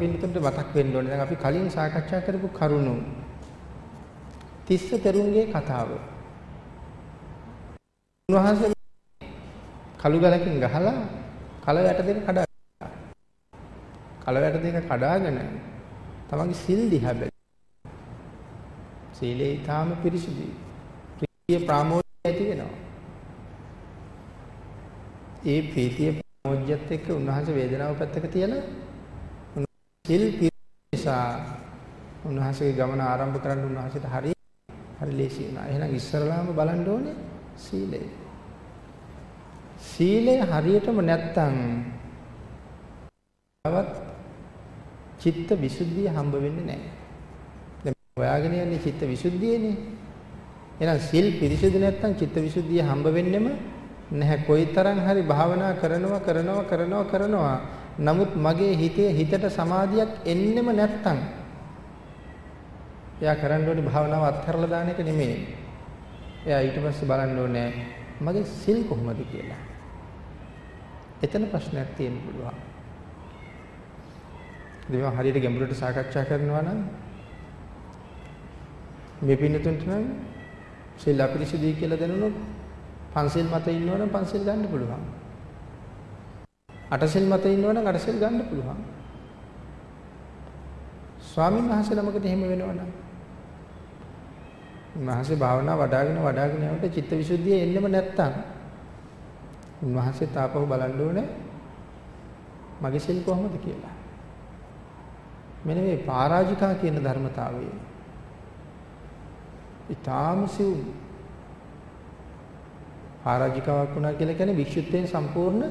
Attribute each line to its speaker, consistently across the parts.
Speaker 1: අපි පිළිතුරට මතක් වෙන්න ඕනේ. දැන් අපි කලින් සාකච්ඡා කරපු කරුණු තිස්ස තෙරුන්ගේ කතාව. උන්වහන්සේ කළු ගලකින් ගහලා කල වැට දෙක කඩා කල වැට දෙක කඩාගෙන තමන්ගේ සිල් දිහා බැලුවා. සීලේ ඊටාම පිරිසිදුයි. ප්‍රිය ප්‍රාමෝද්‍ය ඇති වෙනවා. ඒ ප්‍රීතිය ප්‍රාමෝද්‍යත් එක්ක උන්වහන්සේ වේදනාව පැත්තක තියලා සිල් පිරිසා උන්වහන්සේගේ ගමන ආරම්භ කරන්න උන්වහන්සේට හරිය හරි ලේසි වුණා. එහෙනම් ඉස්සරලාම බලන්න ඕනේ සීලය. සීලය හරියටම නැත්තම් තවත් චිත්ත විසුද්ධිය හම්බ වෙන්නේ නැහැ. දැන් හොයාගෙන යන්නේ චිත්ත විසුද්ධියනේ. එහෙනම් සිල් පිරිසිදු නැත්තම් චිත්ත විසුද්ධිය හම්බ වෙන්නෙම නැහැ. කොයිතරම් හරි භාවනා කරනවා කරනවා කරනවා කරනවා. නමුත් මගේ හිතේ හිතට සමාධියක් එන්නෙම නැත්තම් එයා කරන්න ඕනේ භාවනාව අත්හැරලා දාන එක නෙමෙයි. එයා ඊට පස්සේ බලන්න ඕනේ මගේ සිල් කොහොමද කියලා. එතන ප්‍රශ්නයක් තියෙන්න පුළුවන්. ඉතින් හරියට ගැඹුරට සාකච්ඡා කරනවා නම් මේ පින්නතුන්ට නම් සිල් අපිරිසිදුයි කියලා දැනුණොත් පන්සිල් මත ඉන්නවනම් පන්සිල් ගන්න පුළුවන්. අටසෙල් මත ඉන්නවනම් අටසෙල් ගන්න පුළුවන්. ස්වාමීන් වහන්සේ ළමකට එහෙම වෙනවනම් උන්වහන්සේ භාවනා වඩාගෙන වඩාගෙන යනකොට චිත්තවිසුද්ධිය එන්නෙම නැත්තම් උන්වහන්සේ තාපව බලන්න ඕනේ මගේ සිල් කොහොමද කියලා. මෙන්න මේ පරාජිකා කියන ධර්මතාවය. ඊටාම සිව් පරාජිකාවක් වුණා කියලා කියන්නේ වික්ෂුත්වයෙන් සම්පූර්ණ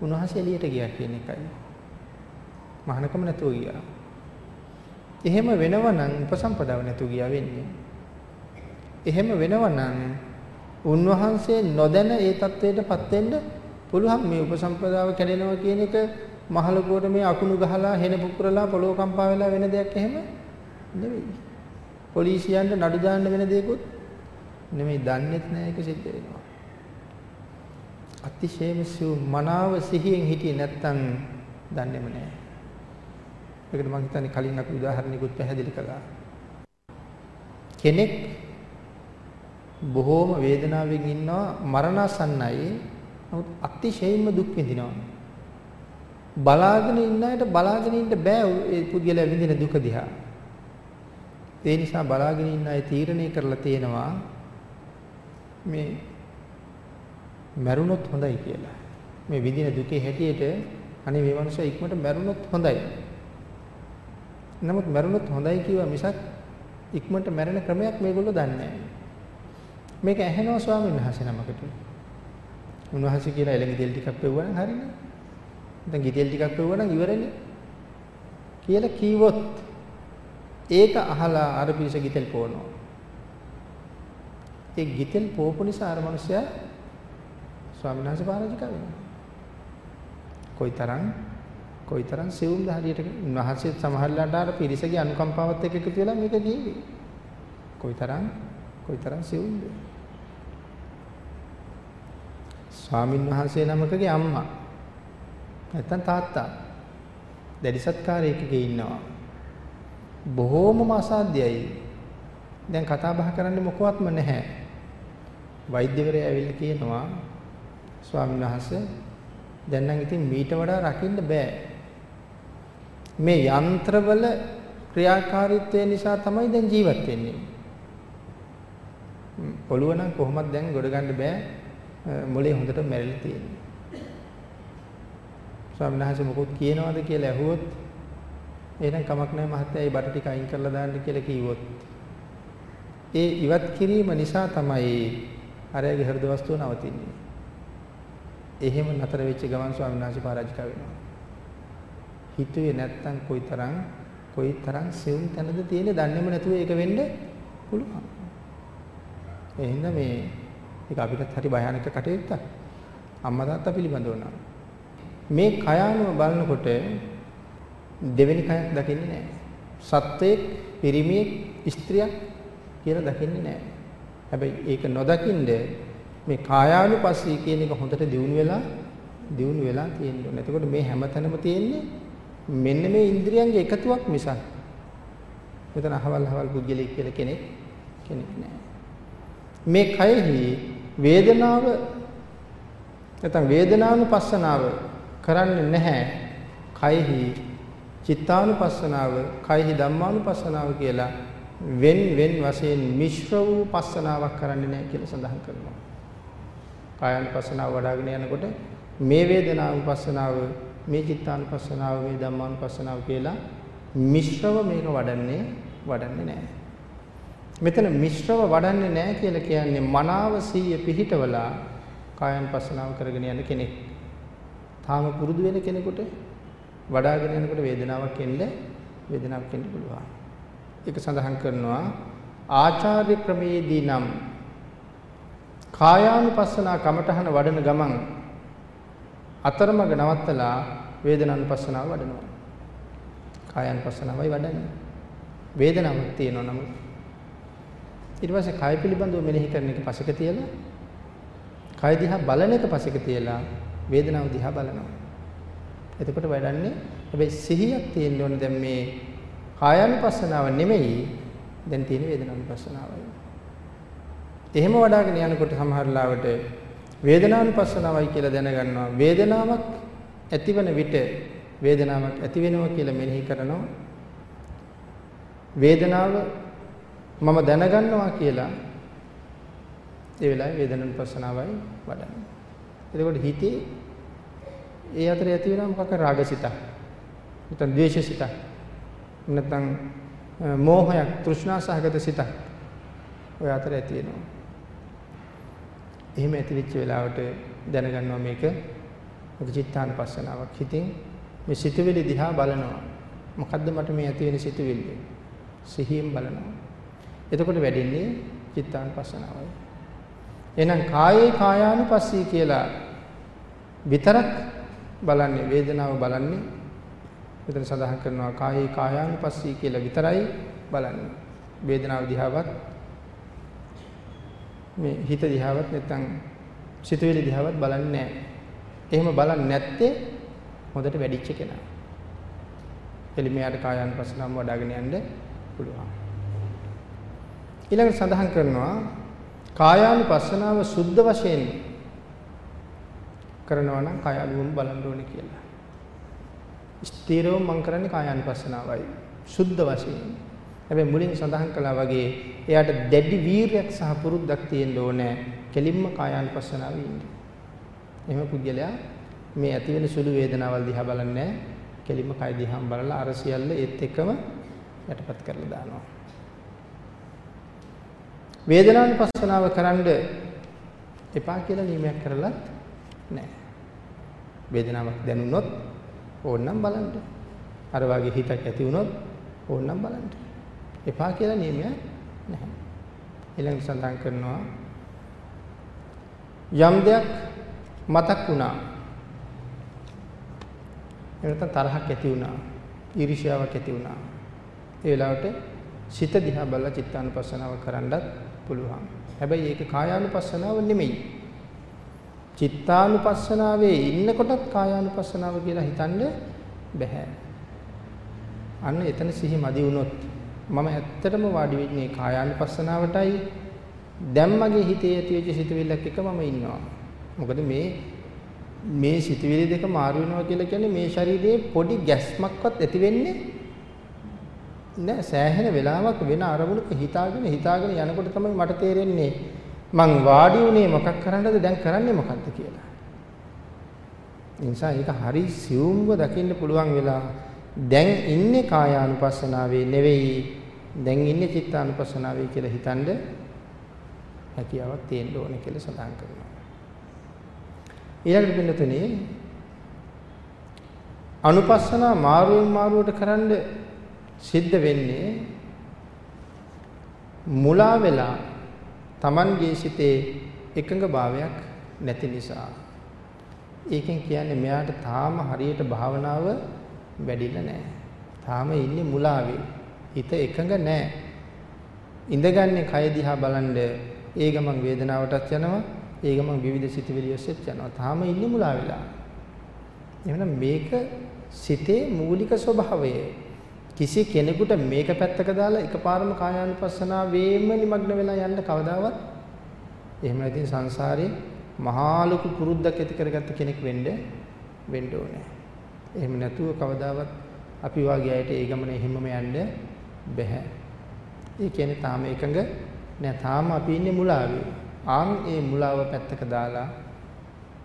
Speaker 1: උන්වහන්සේ එළියට ගියා කියන එකයි. මහානකම නැතුව ගියා. එහෙම වෙනවනම් උපසම්පදාව නැතුව ගියා වෙන්නේ. එහෙම වෙනවනම් උන්වහන්සේ නොදැන ඒ தത്വයටපත් වෙන්න පුළුවන් මේ උපසම්පදාව කැඩෙනවා කියන එක මහලොකුවට මේ අකුණු ගහලා හෙන පුපුරලා පොළොව කම්පා වෙලා වෙන දෙයක් එහෙම නෙවෙයි. පොලිසියන්ට නඩු දාන්න වෙන දෙයක්වත් නෙමෙයි දන්නේත් නෑ ඒක සිද්ධ වෙනවා. අතිශයම සිව් මනාව සිහියෙන් හිටියේ නැත්තම් දන්නේම නෑ. ඒකට මම හිතන්නේ කලින් අපි උදාහරණයකුත් පැහැදිලි කළා. කෙනෙක් බොහෝම වේදනාවෙන් ඉන්නවා මරණසන්නයි නමුත් අතිශයින්ම දුක් විඳිනවා. බලාගෙන ඉන්න අයට බලාගෙන ඉන්න බෑ ඒ පුද්ගලයා විඳින දුක දිහා. ඒ නිසා බලාගෙන ඉන්න අය තීරණය කරලා තියෙනවා මේ මැරුණොත් හොඳයි කියලා. මේ විඳින දුකේ හැටියට අනේ මේ මනුස්සයා ඉක්මනට මැරුණොත් හොඳයි. නමුත් මැරුණොත් හොඳයි කිව්වා මිසක් ඉක්මනට මැරෙන ක්‍රමයක් මේගොල්ලෝ දන්නේ නැහැ. මේක ඇහෙනවා ස්වාමීන් වහන්සේ නමකට. උන්වහන්සේ කියලා එළඟ තෙල් ටිකක් පෙව්වා නම් හරිනේ. දැන් ගිතෙල් ටිකක් පෙව්වා නම් ඉවරනේ. කියලා කීවොත් ඒක අහලා අර පිරිස ගිතෙල් පොවනවා. ඒ ගිතෙල් පොවපු නිසා අර මිනිසයා ස්වාමීන් වහන්සේ පරාජික වෙනවා. කොයිතරම් කොයිතරම් සෙවුම්ද හරියට උන්වහන්සේ සමහරලාට අර පිරිසගේ අනුකම්පාවත් එක්ක එකතු වෙලා මේක කිව්වේ. කොයිතරම් කොයිතරම් සෙවුම්ද? ස්වාමින් වහන්සේ නමකගේ අම්මා නැත්තම් තාත්තා දැඩි සත්කාරයකගේ ඉන්නවා. බොහෝමම අසාධ්‍යයි. දැන් කතා බහ කරන්නේ මොකවත්ම නැහැ. වෛද්‍යවරයා ඇවිල්ලා කියනවා ස්වාමීන් වහන්සේ දැන් නම් ඉතින් මීට වඩා රකින්න බෑ. මේ යන්ත්‍රවල ක්‍රියාකාරීත්වය නිසා තමයි දැන් ජීවත් වෙන්නේ. පොළුව නම් කොහොමද දැන් ගොඩ ගන්න බෑ. මොලේ හොඳට මැරිලා තියෙන්නේ. ස්වාමීන් වහන්සේ මොකොත් කියනවද කියලා ඇහුවොත් එහෙනම් කමක් නැහැ මහත්තයා ඒ බට ටික අයින් කරලා දාන්න කියලා කිව්වොත් ඒ ඉවත් කිරීම නිසා තමයි අරයාගේ හෘද වස්තුව නවතින්නේ. එහෙම නතර වෙච්ච ගමන් ස්වාමීන් වහන්සේ පරාජික වෙනවා. හිතුවේ නැත්තම් කොයිතරම් කොයිතරම් සෙවුම් තැනද තියෙන්නේ දන්නේම නැතුව ඒක වෙන්න පුළුවන්. එහෙනම් මේ ඒක අපිටත් හරි භයානක කටයුත්තක්. අම්මා තාත්තා පිළිබඳව නම් මේ කය අනුව බලනකොට දෙවෙනි කයක් දකින්නේ නැහැ. සත්වයක්, පිරිමියෙක්, ස්ත්‍රියක් කියලා දකින්නේ නැහැ. හැබැයි ඒක නොදකින්ද මේ කායානුපස්සී කියන එක හොඳට දියුණු වෙලා දියුණු වෙලා තියෙන්න ඕනේ. එතකොට මේ හැමතැනම තියෙන්නේ මෙන්න මේ ඉන්ද්‍රියන්ගේ එකතුවක් මිසක් මෙතන අහවල් අහවල් පුද්ගලෙක් කියලා කෙනෙක් කෙනෙක් නෑ. මේ කයෙහි වේදනාව නැත්නම් වේදනානුපස්සනාව කරන්නේ නැහැ. කයෙහි චිත්තානුපස්සනාව, කයෙහි ධම්මානුපස්සනාව කියලා වෙන් වෙන් වශයෙන් මිශ්‍ර වූ පස්සනාවක් කරන්නේ නැහැ කියලා සඳහන් කරනවා. කායानुපස්සනාව වඩ아가න යනකොට මේ වේදනානුපස්සනාව, මේ චිත්තානුපස්සනාව, මේ ධම්මානුපස්සනාව කියලා මිශ්‍රව මේක වඩන්නේ වඩන්නේ නැහැ. මෙතන මිශ්‍රව වඩන්නේ නැහැ කියලා කියන්නේ මනාව සීය පිහිටවලා කායानुපස්සනාව කරගෙන යන කෙනෙක්. තාම පුරුදු වෙන කෙනෙකුට වඩ아가ගෙන යනකොට වේදනාවක් එන්නේ වේදනාවක් එන්න පුළුවන්. ඒක සඳහන් කරනවා ආචාර්ය ක්‍රමයේදී නම් කායානුපස්සනා කමඨහන වඩන ගමන් අතරමඟ නවත්තලා වේදනානුපස්සනාව වඩනවා. කායානුපස්සනාවයි වඩන්නේ. වේදනාවක් තියෙනවා නමුත් ඊට පස්සේ කය පිළිබඳව මෙනෙහි කරන එක පසෙක තියලා කය දිහා බලන එක පසෙක තියලා වේදනාව දිහා බලනවා. එතකොට වැඩන්නේ හැබැයි සිහියක් තියෙන්න ඕන දැන් මේ කායानुපස්සනාව නෙමෙයි දැන් තියෙන වේදනානුපස්සනාවයි. එහෙම වඩාගෙන යනකොට සමහර ලාවට වේදනානුපස්සනාවයි කියලා දැනගන්නවා. වේදනාවක් ඇතිවන විට වේදනාවක් ඇති වෙනවා කියලා මෙනෙහි කරනවා. වේදනාව මම දැනගන්නවා කියලා ඒ වෙලාවේ වේදනානුපස්සනාවයි වඩන්නේ. එතකොට හිතේ ඒ අතරේ ඇති වෙනවා මොකක් රාගසිත. නැත්නම් ද්වේෂසිත. නැත්නම් මෝහයක් තෘෂ්ණා සහගත සිත. ඔය අතර ඇති වෙනවා. එහෙම ඇතිවෙච්ච වෙලාවට දැනගන්නවා මේක මොක චිත්තානුපස්සනාවක්. හිතින් මේ සිතුවිලි දිහා බලනවා. මොකද්ද මට මේ ඇති වෙන සිතුවිල්ල? සිහියෙන් බලනවා. එතකොට වැඩෙන්නේ චිත්තානුපස්සනාවයි. එහෙනම් කායේ කායානුපස්සී කියලා විතරක් බලන්නේ වේදනාව බලන්නේ මෙතන සඳහන් කරනවා කායේ කායානුපස්සී කියලා විතරයි බලන්නේ වේදනාව දිහාවත් මේ හිත දිහාවත් නැත්නම් සිතුවිලි දිහාවත් බලන්නේ නැහැ. එහෙම බලන්නේ නැත්තේ හොඳට වැඩිච්ච කෙනා. එලිමයාට කායානුපස්සනාව වඩ아가ගෙන යන්න පුළුවන්. ඊළඟට සඳහන් කරනවා කායානුපස්සනාව සුද්ධ වශයෙන් කරනවා නම් කාය අනුවම බලන්න ඕනේ කියලා. ස්ථිරව මම කරන්නේ කායානුපස්සනාවයි. සුද්ධ වශයෙන්. හැබැයි මුලින් සඳහන් කළා වගේ එයාට දැඩි වීරයක් සහ පුරුද්දක් තියෙන්න ඕනේ. කෙලින්ම කායානුපස්සනාවේ ඉන්න. එහෙම පුද්ගලයා මේ ඇති වෙන සුළු වේදනාවල් දිහා බලන්නේ කෙලින්ම කය දිහාම බලලා අර සියල්ල ඒත් එක්කම යටපත් කරලා දානවා. වේදනානුපස්සනාව කරන්න එපා කියලා නියමයක් කරලත් නැහැ. වේදනාවක් දැනුනොත් ඕනනම් බලන්න. අර වගේ හිතක් ඇති වුණොත් ඕනනම් බලන්න. එපා කියලා නියමයක් නැහැ. ඊළඟ සඳහන් කරනවා යම් දෙයක් මතක් වුණා. එනත තරහක් ඇති වුණා. ඊර්ෂ්‍යාවක් ඇති වුණා. ඒ වෙලාවට සිත දිහා බලලා චිත්තානුපස්සනාව කරන්නත් පුළුවන්. හැබැයි ඒක කායානුපස්සනාව නෙමෙයි. චිත්තානුපස්සනාවේ ඉන්නකොටත් කායානුපස්සනාව කියලා හිතන්න බෑ. අන්න එතන සිහි මදි වුණොත් මම ඇත්තටම වාඩි වෙන්නේ කායානුපස්සනාවටයි දැන් මගේ හිතේ ඇතිවෙච්ච සිතුවිල්ලක් එක මම ඉන්නවා. මොකද මේ මේ සිතුවිලි දෙක මාරු වෙනවා කියලා කියන්නේ මේ ශරීරයේ පොඩි ගැස්මක්වත් ඇති වෙන්නේ නෑ සෑහෙන වෙලාවක් වෙන අරමුණක හිතාගෙන හිතාගෙන යනකොට තමයි මට තේරෙන්නේ මං වාඩි උනේ මොකක් කරන්නද දැන් කරන්නේ මොකද්ද කියලා. ඒ නිසා ඒක හරි සියුම්ව දකින්න පුළුවන් වෙලා දැන් ඉන්නේ කායානුපස්සනාවේ නෙවෙයි දැන් ඉන්නේ චිත්තානුපස්සනාවේ කියලා හිතනද හැකියාවක් තියෙන්න ඕනේ කියලා සඳහන් කරනවා. ඊළඟට පින්නතුනේ අනුපස්සනා මාරුවෙන් මාරුවට කරන්න සිද්ධ වෙන්නේ මුලා වෙලා Tamanගේ සිතේ එකඟ භාවයක් නැති නිසා. ඒකෙන් කියන්නේ මෙයාට තාම හරියට භාවනාව වැඩිලා නැහැ. තාම ඉන්නේ මුලාවේ. හිත එකඟ නැහැ. ඉඳගන්නේ කය දිහා බලන්ද ඒ ගමන් වේදනාවටත් යනවා. ඒ ගමන් විවිධ සිතුවිලි ඔස්සේත් යනවා. තාම ඉන්නේ මුලා වෙලා. එහෙනම් මේක සිතේ මූලික ස්වභාවය. කිසි කෙනෙකුට මේක පැත්තක දාලා එකපාරම කායානුපස්සනාව වේම නිමග්න වෙලා යන්න කවදාවත් එහෙම නැතිනම් සංසාරේ මහා ලොකු පුරුද්දක් ඇති කරගත්ත කෙනෙක් වෙන්න වෙන්න ඕනේ. එහෙම නැතුව කවදාවත් අපි වාගේ අයට ඒ ගමන එහෙමම යන්න බෑ. ඒ කියන්නේ තාම එකඟ නෑ තාම අපි ඉන්නේ මුලාවේ. ආන් ඒ මුලාව පැත්තක දාලා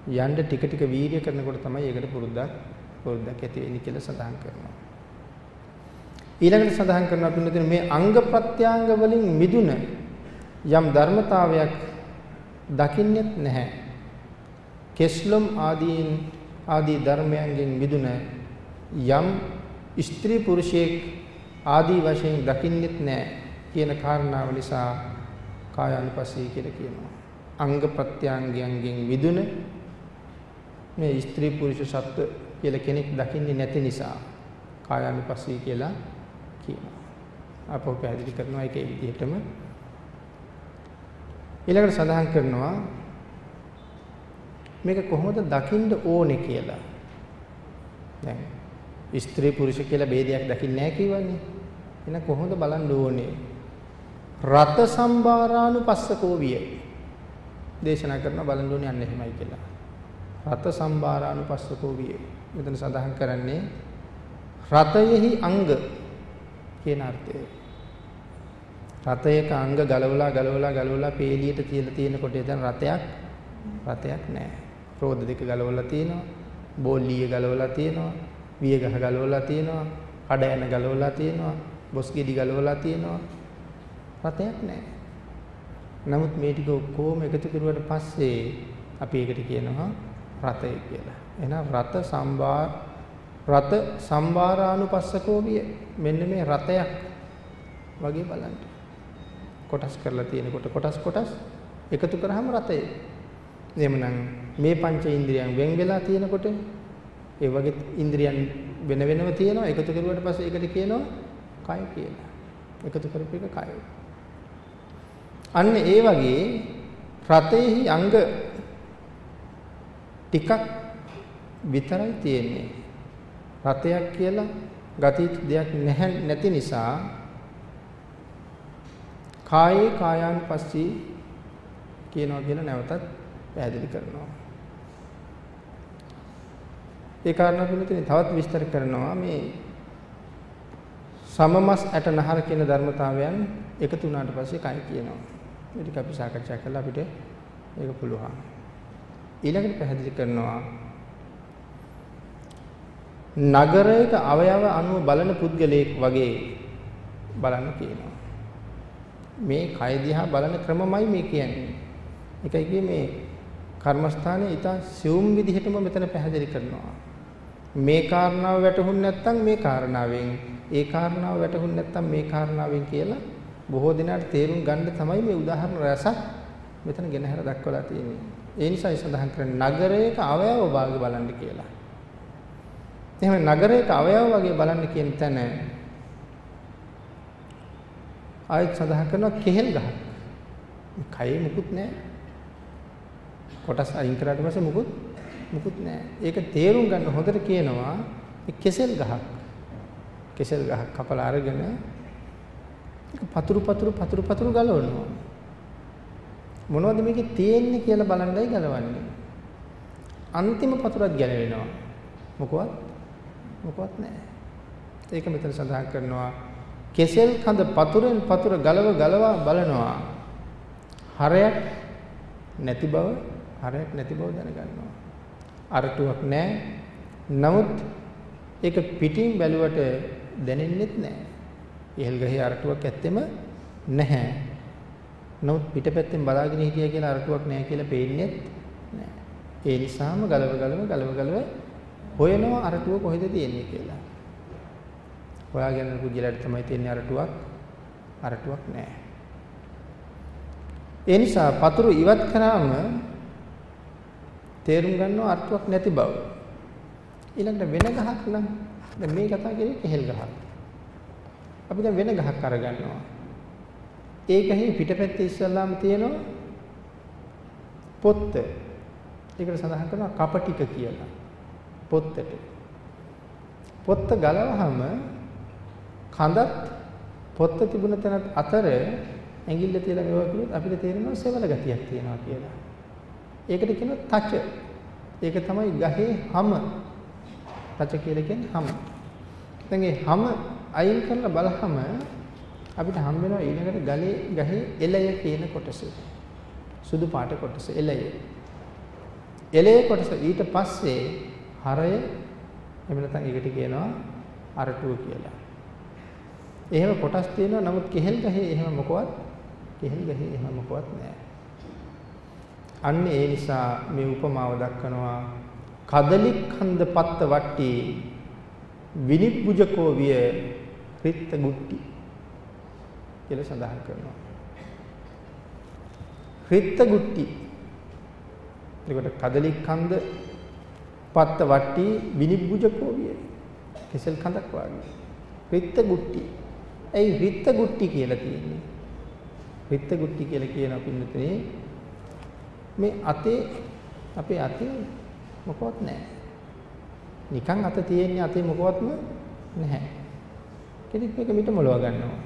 Speaker 1: යන්න ටික ටික වීර්ය කරනකොට තමයි ඒකට පුරුද්දක් පුරුද්දක් ඇති වෙන්නේ කියලා සඳහන් කරනවා. ඊළඟට සඳහන් කරනවා පින්නදින මේ අංග ප්‍රත්‍යාංග වලින් මිදුන යම් ධර්මතාවයක් දකින්නෙත් නැහැ. කෙස්ලොම් ආදීන් ආදී ධර්මයන්ගෙන් මිදුන යම් ස්ත්‍රී පුරුෂයෙක් ආදී වශයෙන් දකින්නෙත් නැහැ කියන කාරණාව නිසා කායානුපස්සී කියලා කියනවා. අංග ප්‍රත්‍යංගයන්ගෙන් මිදුන මේ ස්ත්‍රී පුරුෂ සත්ව කියලා කෙනෙක් දකින්නේ නැති නිසා කායානුපස්සී කියලා කියනවා. අපෝ පැහැදිලි කරනවා ඒකේ විදිහටම ඊළඟට සඳහන් කරනවා මේක කොහොමද දකින්න ඕනේ කියලා. දැන් ස්ත්‍රී පුරුෂ කියලා ભેදයක් දකින්නේ නැහැ කිව්වනේ. එහෙනම් කොහොමද බලන්න ඕනේ? රත සම්බාරානුපස්සකෝ විය. දේශනා කරන බලන්න ඕනේ අන්න එහෙමයි කියලා. රත සම්බාරානුපස්සකෝ විය. මෙතන සඳහන් කරන්නේ රතයෙහි අංග කියන අර්ථය. රතයක අංග ගලවලා ගලවලා ගලවලා පේලියට තියලා තියෙනකොට එතන රතයක් රතයක් නැහැ. රෝද දෙක ගලවලා තියෙනවා. බෝල්ලිය ගලවලා තියෙනවා. වියගහ ගලවලා තියෙනවා. කඩ යන ගලවලා තියෙනවා. බොස් ගෙඩි ගලවලා තියෙනවා. රතයක් නැහැ. නමුත් මේ ටික ඔක්කොම එකතු කරුවට පස්සේ අපි ඒකට කියනවා රතය කියලා. එහෙනම් රත සම්බාර රත සම්බාරානුපස්සකෝ විය. මෙන්න මේ රතයක් වගේ බලන්න. කොටස් කරලා තියෙනකොට කොටස් කොටස් එකතු කරාම රතය. එහෙමනම් මේ පංච ඉන්ද්‍රියන් වෙන් වෙලා තියෙනකොට ඒ වගේ ඉන්ද්‍රියන් වෙන වෙනම තියෙනවා එකතු කරුවාට පස්සේ ඒකට කියනවා කය කියලා. එකතු කරපු එක කය. අන්න ඒ වගේ රතේහි අංග ටිකක් විතරයි තියෙන්නේ. රතයක් කියලා ගති දෙයක් නැහැ නැති නිසා කායේ කායානුපස්සී කියනවා කියලා නැවතත් පැහැදිලි කරනවා. ඒ කාරණා පිළිතුරේ තවත් විස්තර කරනවා මේ සමමස් ඇට නහර කියන ධර්මතාවයන් එකතු වුණාට පස්සේ කයි කියනවා. මේ ටික අපි සාකච්ඡා කළා අපිට ඒක පුළුවන්. ඊළඟට පැහැදිලි කරනවා නගරයක අවයව අනුව බලන පුද්ගලයෙක් වගේ බලන්න කියනවා. මේ කය දිහා බලන ක්‍රමමයි මේ කියන්නේ. ඒකයි කියේ මේ කර්මස්ථානයේ ඊට සියුම් විදිහටම මෙතන පැහැදිලි කරනවා. මේ කාරණාව වැටහුන්නේ නැත්නම් මේ කාරණාවෙන් ඒ කාරණාව වැටහුන්නේ නැත්නම් මේ කාරණාවෙන් කියලා බොහෝ දෙනාට තේරුම් ගන්න තමයි මේ උදාහරණ රසක් මෙතන ගෙනහැර දක්වලා තියෙන්නේ. ඒ නිසායි සඳහන් කරන්නේ නගරයක අවයව භාග බලන්න කියලා. එහෙනම් නගරයක අවයව වගේ බලන්න කියන තැන ආයෙත් සඳහන් කරනවා කෙහෙල් ගහක්. කයේ මුකුත් නැහැ. කොටස් අයින් කරාට පස්සේ මුකුත් මුකුත් නැහැ. ඒක තේරුම් ගන්න හොඳට කියනවා කෙසෙල් ගහක්. කෙසෙල් ගහක් කපලා අරගෙන ඒක පතුරු පතුරු පතුරු පතුරු ගලවනවා. මොනවද මේකේ තියෙන්නේ කියලා බලන්නයි ගලවන්නේ. අන්තිම පතුරත් ගැලවෙනවා. මොකවත් මොකවත් නැහැ. ඒක මෙතන සඳහන් කරනවා කෙසෙල් කඳ පතුරෙන් පතුර ගලව ගලවා බලනවා. හරයක් නැති බව හරයක් නැති බව දැනගන්නවා. අරටුවක් නැහැ. නමුත් ඒක පිටින් බැලුවට දැනෙන්නෙත් නැහැ. ඉහළ ගහේ අරටුවක් ඇත්තෙම නැහැ. නමුත් පිටපැත්තෙන් බලාගෙන හිටියා කියලා අරටුවක් නැහැ කියලා පේන්නේ නැහැ. ඒ නිසාම ගලව ගලව ගලව ගලව හොයනවා අරටුව කොහෙද තියෙන්නේ කියලා. හොයාගෙන පුජලට තමයි තියෙන්නේ අරටුවක්. අරටුවක් නැහැ. ඒ නිසා පතුරු ඉවත් කරාම තේරුම් ගන්නවා අර්ථයක් නැති බව. ඊළඟට වෙන ගහක් නම් දැන් මේ කතා කරේ කෙහෙල් ගහක්. අපි දැන් වෙන ගහක් අරගන්නවා. ඒ ගහේ පිටපැත්තේ ඉස්සල්ලාම තියෙනවා පොත්ත. ඒකට සඳහන් කරනවා කපටික කියලා. පොත්තට. පොත්ත ගලවහම කඳත් පොත්ත තිබුණ තැනත් අතර ඇඟිල්ල තියලා මේවා කිව්වොත් අපිට තේරෙනවා සෙවල ගතියක් තියෙනවා කියලා. ඒකට කියනවා තච. ඒක තමයි ගහේ හැම. තච කියලා කියන්නේ හැම. දැන් මේ හැම අයින් කරලා බලහම අපිට හම් වෙනවා ඊළඟට ගලේ ගහේ එළය කියන කොටස. සුදු පාට කොටස එළය. එළය කොටස ඊට පස්සේ හරය එහෙම නැත්නම් ඒකට කියනවා අරටුව කියලා. එහෙම කොටස් තියෙනවා නමුත් කෙහෙල් ගහේ එහෙම මොකවත් කෙහෙල් ගහේ එහෙම මොකවත් නැහැ. අන්න ඒ නිසා මේ උපමාව දක්වනවා කදලික්ඛන්ද පත්ත වට්ටි විනිබ්බුජකෝ විය රිත්ත ගුට්ටි කියලා සඳහන් කරනවා. රිත්ත ගුට්ටි. එතකොට කදලික්ඛන්ද පත්ත වට්ටි විනිබ්බුජකෝ විය. කෙසල් කඳක් වගේ. රිත්ත ගුට්ටි. ඇයි රිත්ත ගුට්ටි කියලා තියෙන්නේ? රිත්ත ගුට්ටි කියලා කියන පින්නතේ මේ අතේ අපේ අතේ මොකවත් නැහැ. නිකන් අත තියෙන්නේ අතේ මොකවත්ම නැහැ. කෙනෙක් මේක මිට මොලව ගන්නවා.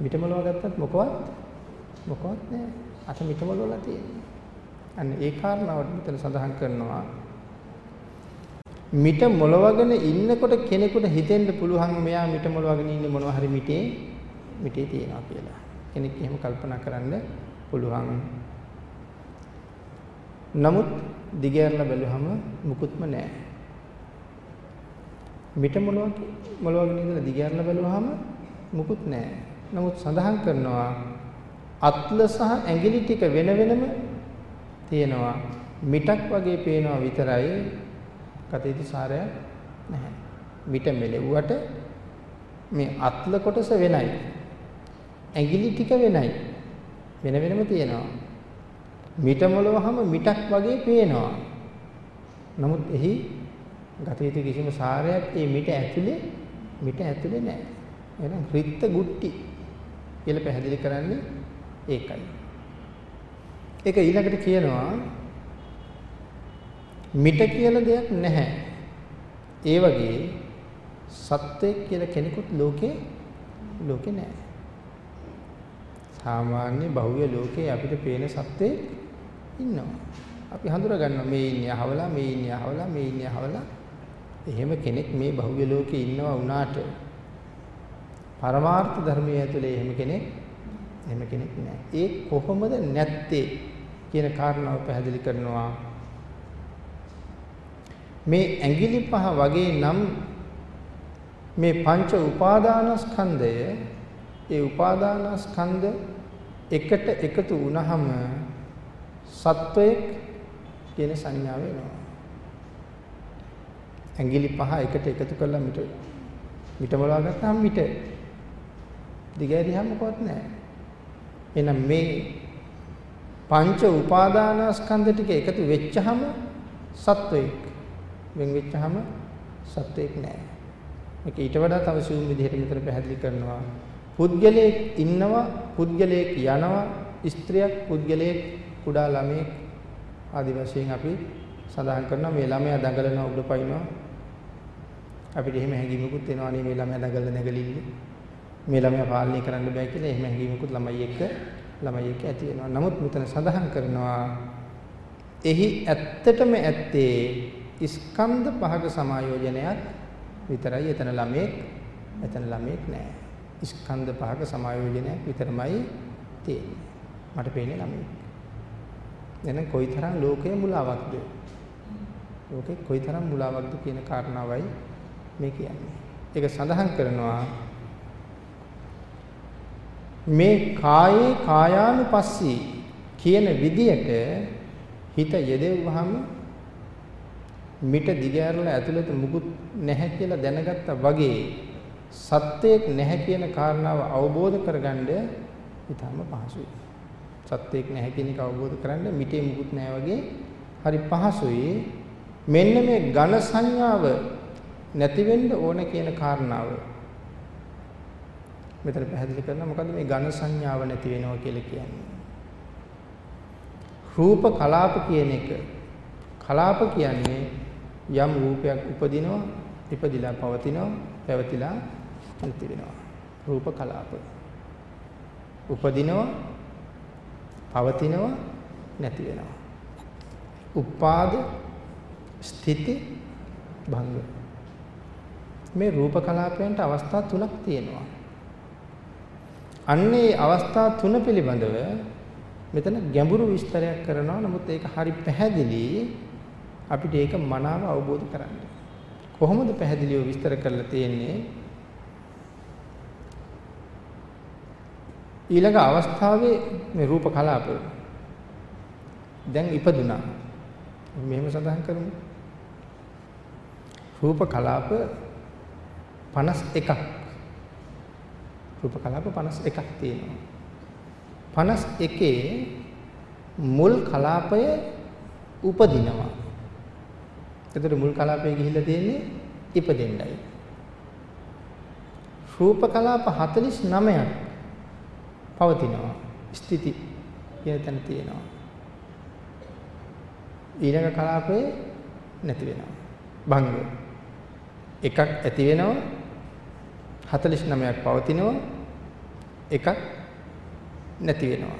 Speaker 1: මිට මොලව ගත්තත් මොකවත් මොකවත් නැහැ. අත මිට මොලවලා තියෙන්නේ. අන්න ඒ කාරණාවට මෙතන සඳහන් කරනවා මිට මොලවගෙන ඉන්නකොට කෙනෙකුට හිතෙන්න පුළුවන් මෙයා මිට මොලවගෙන ඉන්නේ මොනවා හරි මිටේ මිටේ තියනවා කියලා. කෙනෙක් එහෙම කල්පනා කරන්න පුළුවන්. නමුත් දිගෑරලා බැලුවම මුකුත්ම නැහැ. මිට මොලවක මොලවගෙන ඉඳලා දිගෑරලා බැලුවම මුකුත් නැහැ. නමුත් සඳහන් කරනවා අත්ල සහ ඇඟිලි ටික වෙන වෙනම තියෙනවා. මිටක් වගේ පේනවා විතරයි කටේදි සාරයක් නැහැ. මිට මෙලෙව්වට මේ අත්ල කොටස වෙනයි. ඇඟිලි ටික වෙනයි. වෙන වෙනම තියෙනවා. මිට මොලවහම මිටක් වගේ පේනවා. නමුත් එහි ගත යුතු කිසිම සාරයක් ඒ මිට ඇතුලේ මිට ඇතුලේ නැහැ. එහෙනම් රිත්ත ගුට්ටි කියලා පැහැදිලි කරන්නේ ඒකයි. ඒක ඊළඟට කියනවා මිට කියලා දෙයක් නැහැ. ඒ වගේ සත්වයක් කියලා කෙනෙකුත් ලෝකේ ලෝකේ නැහැ. සාමාන්‍ය බහුව ලෝකේ අපිට පේන සත්වයක් ඉන්නවා. අපි හඳුනා ගන්නවා මේ ඉන්නේ අහවලා මේ ඉන්නේ අහවලා මේ ඉන්නේ අහවලා. එහෙම කෙනෙක් මේ බහුව ලෝකේ ඉන්නවා වුණාට පරමාර්ථ ධර්මයේ ඇතුලේ එහෙම කෙනෙක් එහෙම කෙනෙක් නැහැ. ඒ කොහොමද නැත්තේ කියන කාරණාව පැහැදිලි කරනවා. මේ ඇඟිලි පහ වගේ නම් මේ පංච උපාදානස්කන්ධය ඒ උපාදානස්කන්ධ එකට එකතු වුණහම සත්වයක් කියන සංඥාව එනවා. ඇඟිලි පහ එකට එකතු කරලා මිට මිට බලවා ගත්තාම මිට දිගෑරියම මොකවත් නැහැ. එහෙනම් මේ පංච උපාදානස්කන්ධ ටික එකතු වෙච්චහම සත්වයක් වෙන් වෙච්චහම සත්වයක් නැහැ. මේක ඊට වඩා තව සියුම් විදිහට මෙතන පැහැදිලි කරනවා. පුද්ගලයෙක් ඉන්නවා පුද්ගලයෙක් යනවා ස්ත්‍රියක් පුද්ගලයෙක් කුඩා ළමයෙක් ආදි වශයෙන් අපි සඳහන් කරනවා මේ ළමයා දඟලනවා උඩ පයින්නවා අපිට එහෙම හැඟීමකුත් එනවා නේ මේ ළමයා දඟලන නැගලිල්ල. මේ ළමයා පාලනය කරන්න බෑ කියලා එහෙම හැඟීමකුත් ළමයි එක්ක ළමයි එක්ක ඇති වෙනවා. නමුත් මෙතන සඳහන් කරනවා එහි ඇත්තටම ඇත්තේ ස්කන්ධ පහක සමායෝජනයක් විතරයි. එතන ළමෙක් එතන ළමෙක් නෑ. ස්කන්ධ පහක සමායෝජනයක් විතරමයි තියෙන්නේ. මට පේන්නේ ළමෙක් එහෙනම් කොයිතරම් ලෝකයේ මුලාවක්ද? ලෝකේ කොයිතරම් මුලාවක්ද කියන කාරණාවයි මේ කියන්නේ. ඒක සඳහන් කරනවා මේ කායේ කායානුපස්සී කියන විදියට හිත යෙදෙව්වහම මිට දිගෑරලා ඇතුළත මුකුත් නැහැ කියලා දැනගත්තා වගේ සත්‍යයක් නැහැ කියන කාරණාව අවබෝධ කරගන්න ඊටම පහසුයි. සත්‍යයක් නැහැ කියන එක අවබෝධ කරගන්න මිටේ මුකුත් නැහැ වගේ හරි පහසුයි. මෙන්න මේ ඝන සංඥාව නැති වෙන්න ඕන කියන කාරණාව. මෙතන පැහැදිලි කරනවා මොකද්ද මේ ඝන සංඥාව නැති වෙනවා කියලා කියන්නේ. රූප කලාප කියන එක කලාප කියන්නේ යම් රූපයක් උපදිනවා ඉපදිලා පවතිනවා, පැවතිලා නැති වෙනවා. රූප කලාප. උපදිනවා, පවතිනවා, නැති වෙනවා. උපාද ස්ථಿತಿ භංග මේ රූප කලාපයන්ට අවස්ථා තුනක් තියෙනවා අන්නේ අවස්ථා තුන පිළිබඳව මෙතන ගැඹුරු විස්තරයක් කරනවා නමුත් ඒක හරි පැහැදිලි අපිට ඒක මනාව අවබෝධ කරගන්න. කොහොමද පැහැදිලිව විස්තර කරලා තියෙන්නේ? ඊළඟ අවස්ථාවේ මේ රූප කලාප දැන් ඉපදුනා. මෙහෙම සඳහන් කරමු. රූප කලාප 51ක්. රූප කලාප 51ක් තියෙනවා. 51 මුල් කලාපය උපදිනවා. එතකොට මුල් කලාපය ගිහිල්ලා තියෙන්නේ ඉපදෙන්නයි. රූප කලාප 49ක් පවතිනවා. ස්ථಿತಿ කියන තැන තියෙනවා. ඊළඟ කලාපේ නැති වෙනවා. භංග. එකක් ඇති වෙනවා 49ක් පවතිනවා එකක් නැති වෙනවා.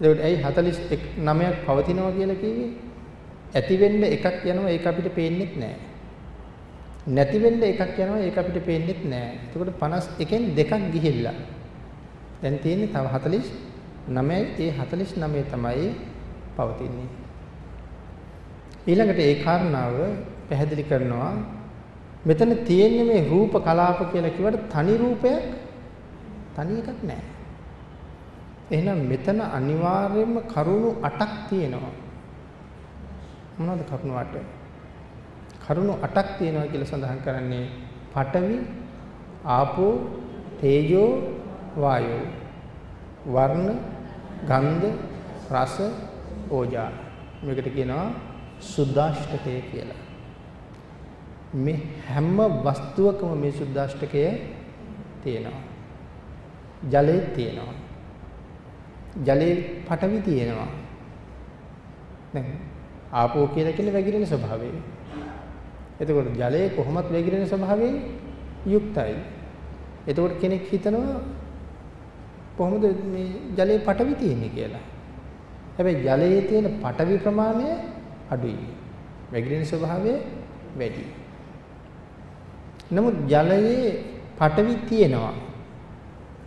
Speaker 1: එතකොට ඇයි 49ක් පවතිනවා කියලා කිව්වේ? ඇති වෙන්න එකක් යනවා ඒක අපිට පේන්නේත් නැහැ. නැති වෙන්න එකක් යනවා ඒක අපිට පේන්නේත් නැහැ. එතකොට 51න් දෙකක් ගිහිල්ලා. දැන් තියෙන්නේ තව 49යි ඒ 49 තමයි පවතින්නේ. ඊළඟට ඒ කාරණාව පැහැදිලි කරනවා මෙතන තියෙන්නේ මේ රූප කලාප කියලා කිව්වට තනි රූපයක් තනි එකක් නෑ. එහෙනම් මෙතන අනිවාර්යයෙන්ම කරුණු 8ක් තියෙනවා. මොනවද කරුණු 8? කරුණු 8ක් තියෙනවා කියලා සඳහන් කරන්නේ පඨවි, ආපෝ, තේජෝ, වායෝ. වර්ණ, ගන්ධ, රස, ඕජා. මේකට කියනවා සුද්දාෂ්ටකය කියලා. මේ හැම වස්තුවකම මේ සුද්දාෂ්ටකය තියෙනවා. ජලයේ තියෙනවා. ජලයේ පටවි තියෙනවා. දැන් ආපෝ කියලා කියන්නේ වැగిරෙන ස්වභාවය. එතකොට ජලයේ කොහොමත් වැగిරෙන ස්වභාවයෙන් යුක්තයි. එතකොට කෙනෙක් හිතනවා කොහොමද මේ ජලයේ පටවි තියෙන්නේ කියලා. හැබැයි ජලයේ තියෙන පටවි ප්‍රමාණය අඩුයි. වැగిරෙන ස්වභාවය වැඩි. නමුත් ජලයේ පටවි තියෙනවා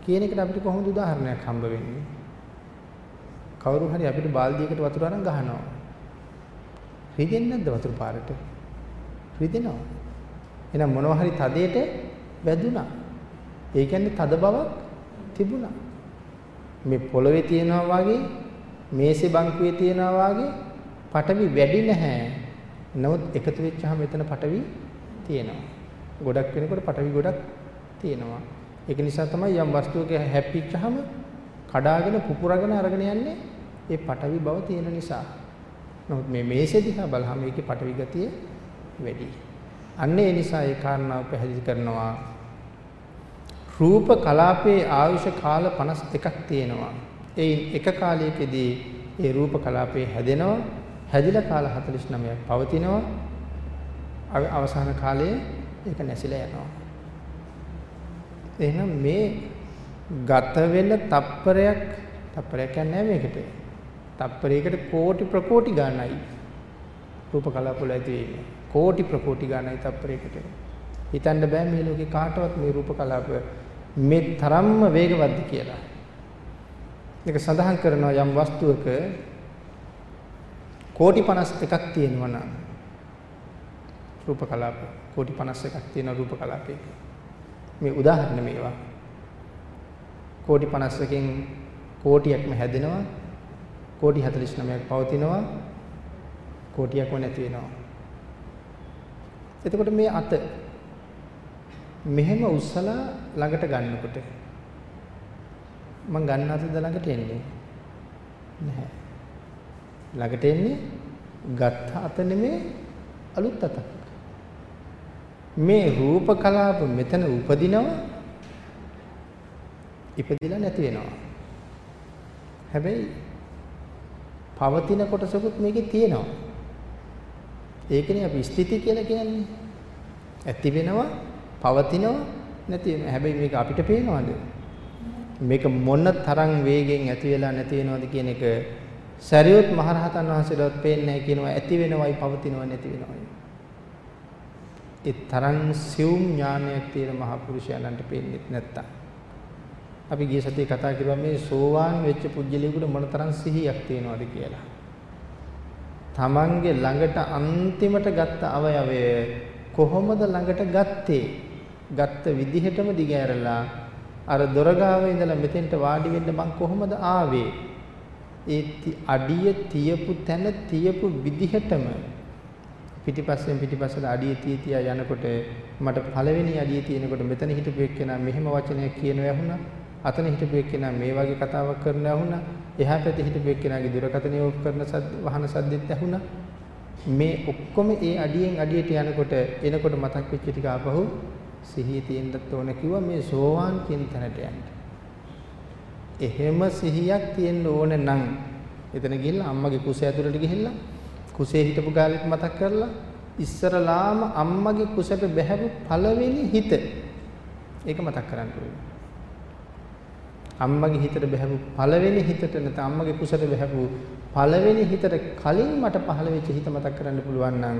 Speaker 1: කියන එකට අපිට කොහොමද උදාහරණයක් හම්බ වෙන්නේ? කවුරු හරි අපිට බාල්දියකට වතුර අරන් ගහනවා. රිදෙන්නේ නැද්ද වතුර පාරට? රිදෙනවා. එහෙනම් මොනවා හරි තදයට වැදුනා. ඒ කියන්නේ තද බවක් තිබුණා. මේ පොළවේ තියනවා වගේ මේසේ බංකුවේ තියනවා වගේ පටවි වැඩි නැහැ. නමුත් එකතු වෙච්චාම මෙතන පටවි තියෙනවා. ගොඩක් වෙනකොට පටවි ගොඩක් තියෙනවා. ඒක නිසා තමයි යම් වස්තුවක හැප්පිච්චාම කඩාගෙන පුපුරගෙන අරගෙන යන්නේ ඒ පටවි බව තියෙන නිසා. නමුත් මේ මේසේ දිහා බලහම ඒකේ පටවි ගතිය වැඩි. අන්න ඒ නිසා ඒ කාරණාව පැහැදිලි කරනවා. රූප කලාපයේ ආයුෂ කාල 52ක් තියෙනවා. එයින් එක කාලයකදී ඒ රූප කලාපේ හැදෙනවා හැදිලා කාල 49ක් පවතිනවා. අවසාන කාලයේ ඒක නැසිලා යනවා. එහෙනම් මේ ගත වෙන තප්පරයක් තප්පරයක් කියන්නේ මේකට. තප්පරයකට කෝටි ප්‍රකෝටි ගණනයි. රූප කලාපවල ඇති වෙන්නේ. කෝටි ප්‍රකෝටි ගණනයි තප්පරයකට. හිතන්න බෑ මේ ලෝකේ කාටවත් මේ රූප කලාප මේ තරම්ම වේගවත්ද කියලා. මේක සඳහන් කරනවා යම් වස්තුවක කෝටි 51ක් තියෙනවා නම් රූප කලාප කෝටි 51ක් තියෙන රූප කලාපයක. මේ උදාහරණ මේවා. කෝටි 51කින් කෝටියක්ම හැදෙනවා කෝටි 49ක් පවතිනවා කෝටියක්ම නැති වෙනවා. එතකොට මේ අත මෙහෙම උස්සලා ළඟට ගන්නකොට මම ගන්න අතද ළඟට එන්නේ නැහැ ළඟට එන්නේ ගත්ත අත නෙමේ අලුත් අතක්. මේ රූප කලාප මෙතන උපදිනවා ඉපදිලා නැති වෙනවා. හැබැයි පවතින කොටසකුත් මේකේ තියෙනවා. ඒකනේ අපි ස්ථಿತಿ කියලා කියන්නේ. ඇති වෙනවා, පවතිනවා, නැති වෙනවා. හැබැයි මේක අපිට පේනවද? මේක මොන තරම් වේගෙන් ඇති වෙලා නැති වෙනවද කියන එක සරියොත් මහරහතන් වහන්සේලවත් පේන්නේ නැහැ කියනවා ඇති වෙනවයි පවතිනවයි නැති වෙනවයි. ඒ තරම් සියුම් ඥානයක් තියෙන මහ පුරුෂයන්න්ට පේන්නේ නැත්තම්. අපි ගිය සතියේ කතා කරුවා මේ සෝවාන් වෙච්ච පුජ්‍යලියෙකුට මොන තරම් සිහියක් තියෙනවද කියලා. තමන්ගේ ළඟට අන්තිමට ගත්ත අවයවය කොහොමද ළඟට ගත්තේ? ගත්ත විදිහටම දිගෑරලා අර දොරගාව ඉඳලා මෙතෙන්ට වාඩි වෙන්න මං කොහොමද ආවේ? ඒ අඩිය තියපු තැන තියපු විදිහටම පිටිපස්සෙන් පිටිපස්සට අඩිය තිය තියා යනකොට මට පළවෙනි අඩිය තියෙනකොට මෙතන හිටපු එක්කෙනා මෙහෙම වචනයක් කියනවා ඇහුණා. අතන හිටපු එක්කෙනා මේ වගේ කතාවක් කරන ඇහුණා. එහා පැත්තේ හිටපු එක්කෙනාගේ දුරකථනය ඕෆ් කරන වහන සද්දෙත් ඇහුණා. මේ ඔක්කොම ඒ අඩියෙන් අඩියට යනකොට එනකොට මතක් වෙච්ච ටික ආපහු සිහිය තියෙන්නත් ඕන කිව්වා මේ සෝවාන් කියන තැනට යන්න. එහෙම සිහියක් තියෙන්න ඕන නම් එතන ගිහිල්ලා අම්මගේ කුසේ ඇතුළට ගිහිල්ලා කුසේ හිටපු කාලෙත් මතක් කරලා ඉස්සරලාම අම්මගේ කුසට බැහැපු පළවෙනි හිත ඒක මතක් කරන්න ඕනේ. අම්මගේ හිතට බැහැපු පළවෙනි හිතට නැත්නම් අම්මගේ කුසට බැහැපු පළවෙනි හිතට කලින් මට පහළ වෙච්ච හිත මතක් කරන්න පුළුවන් නම්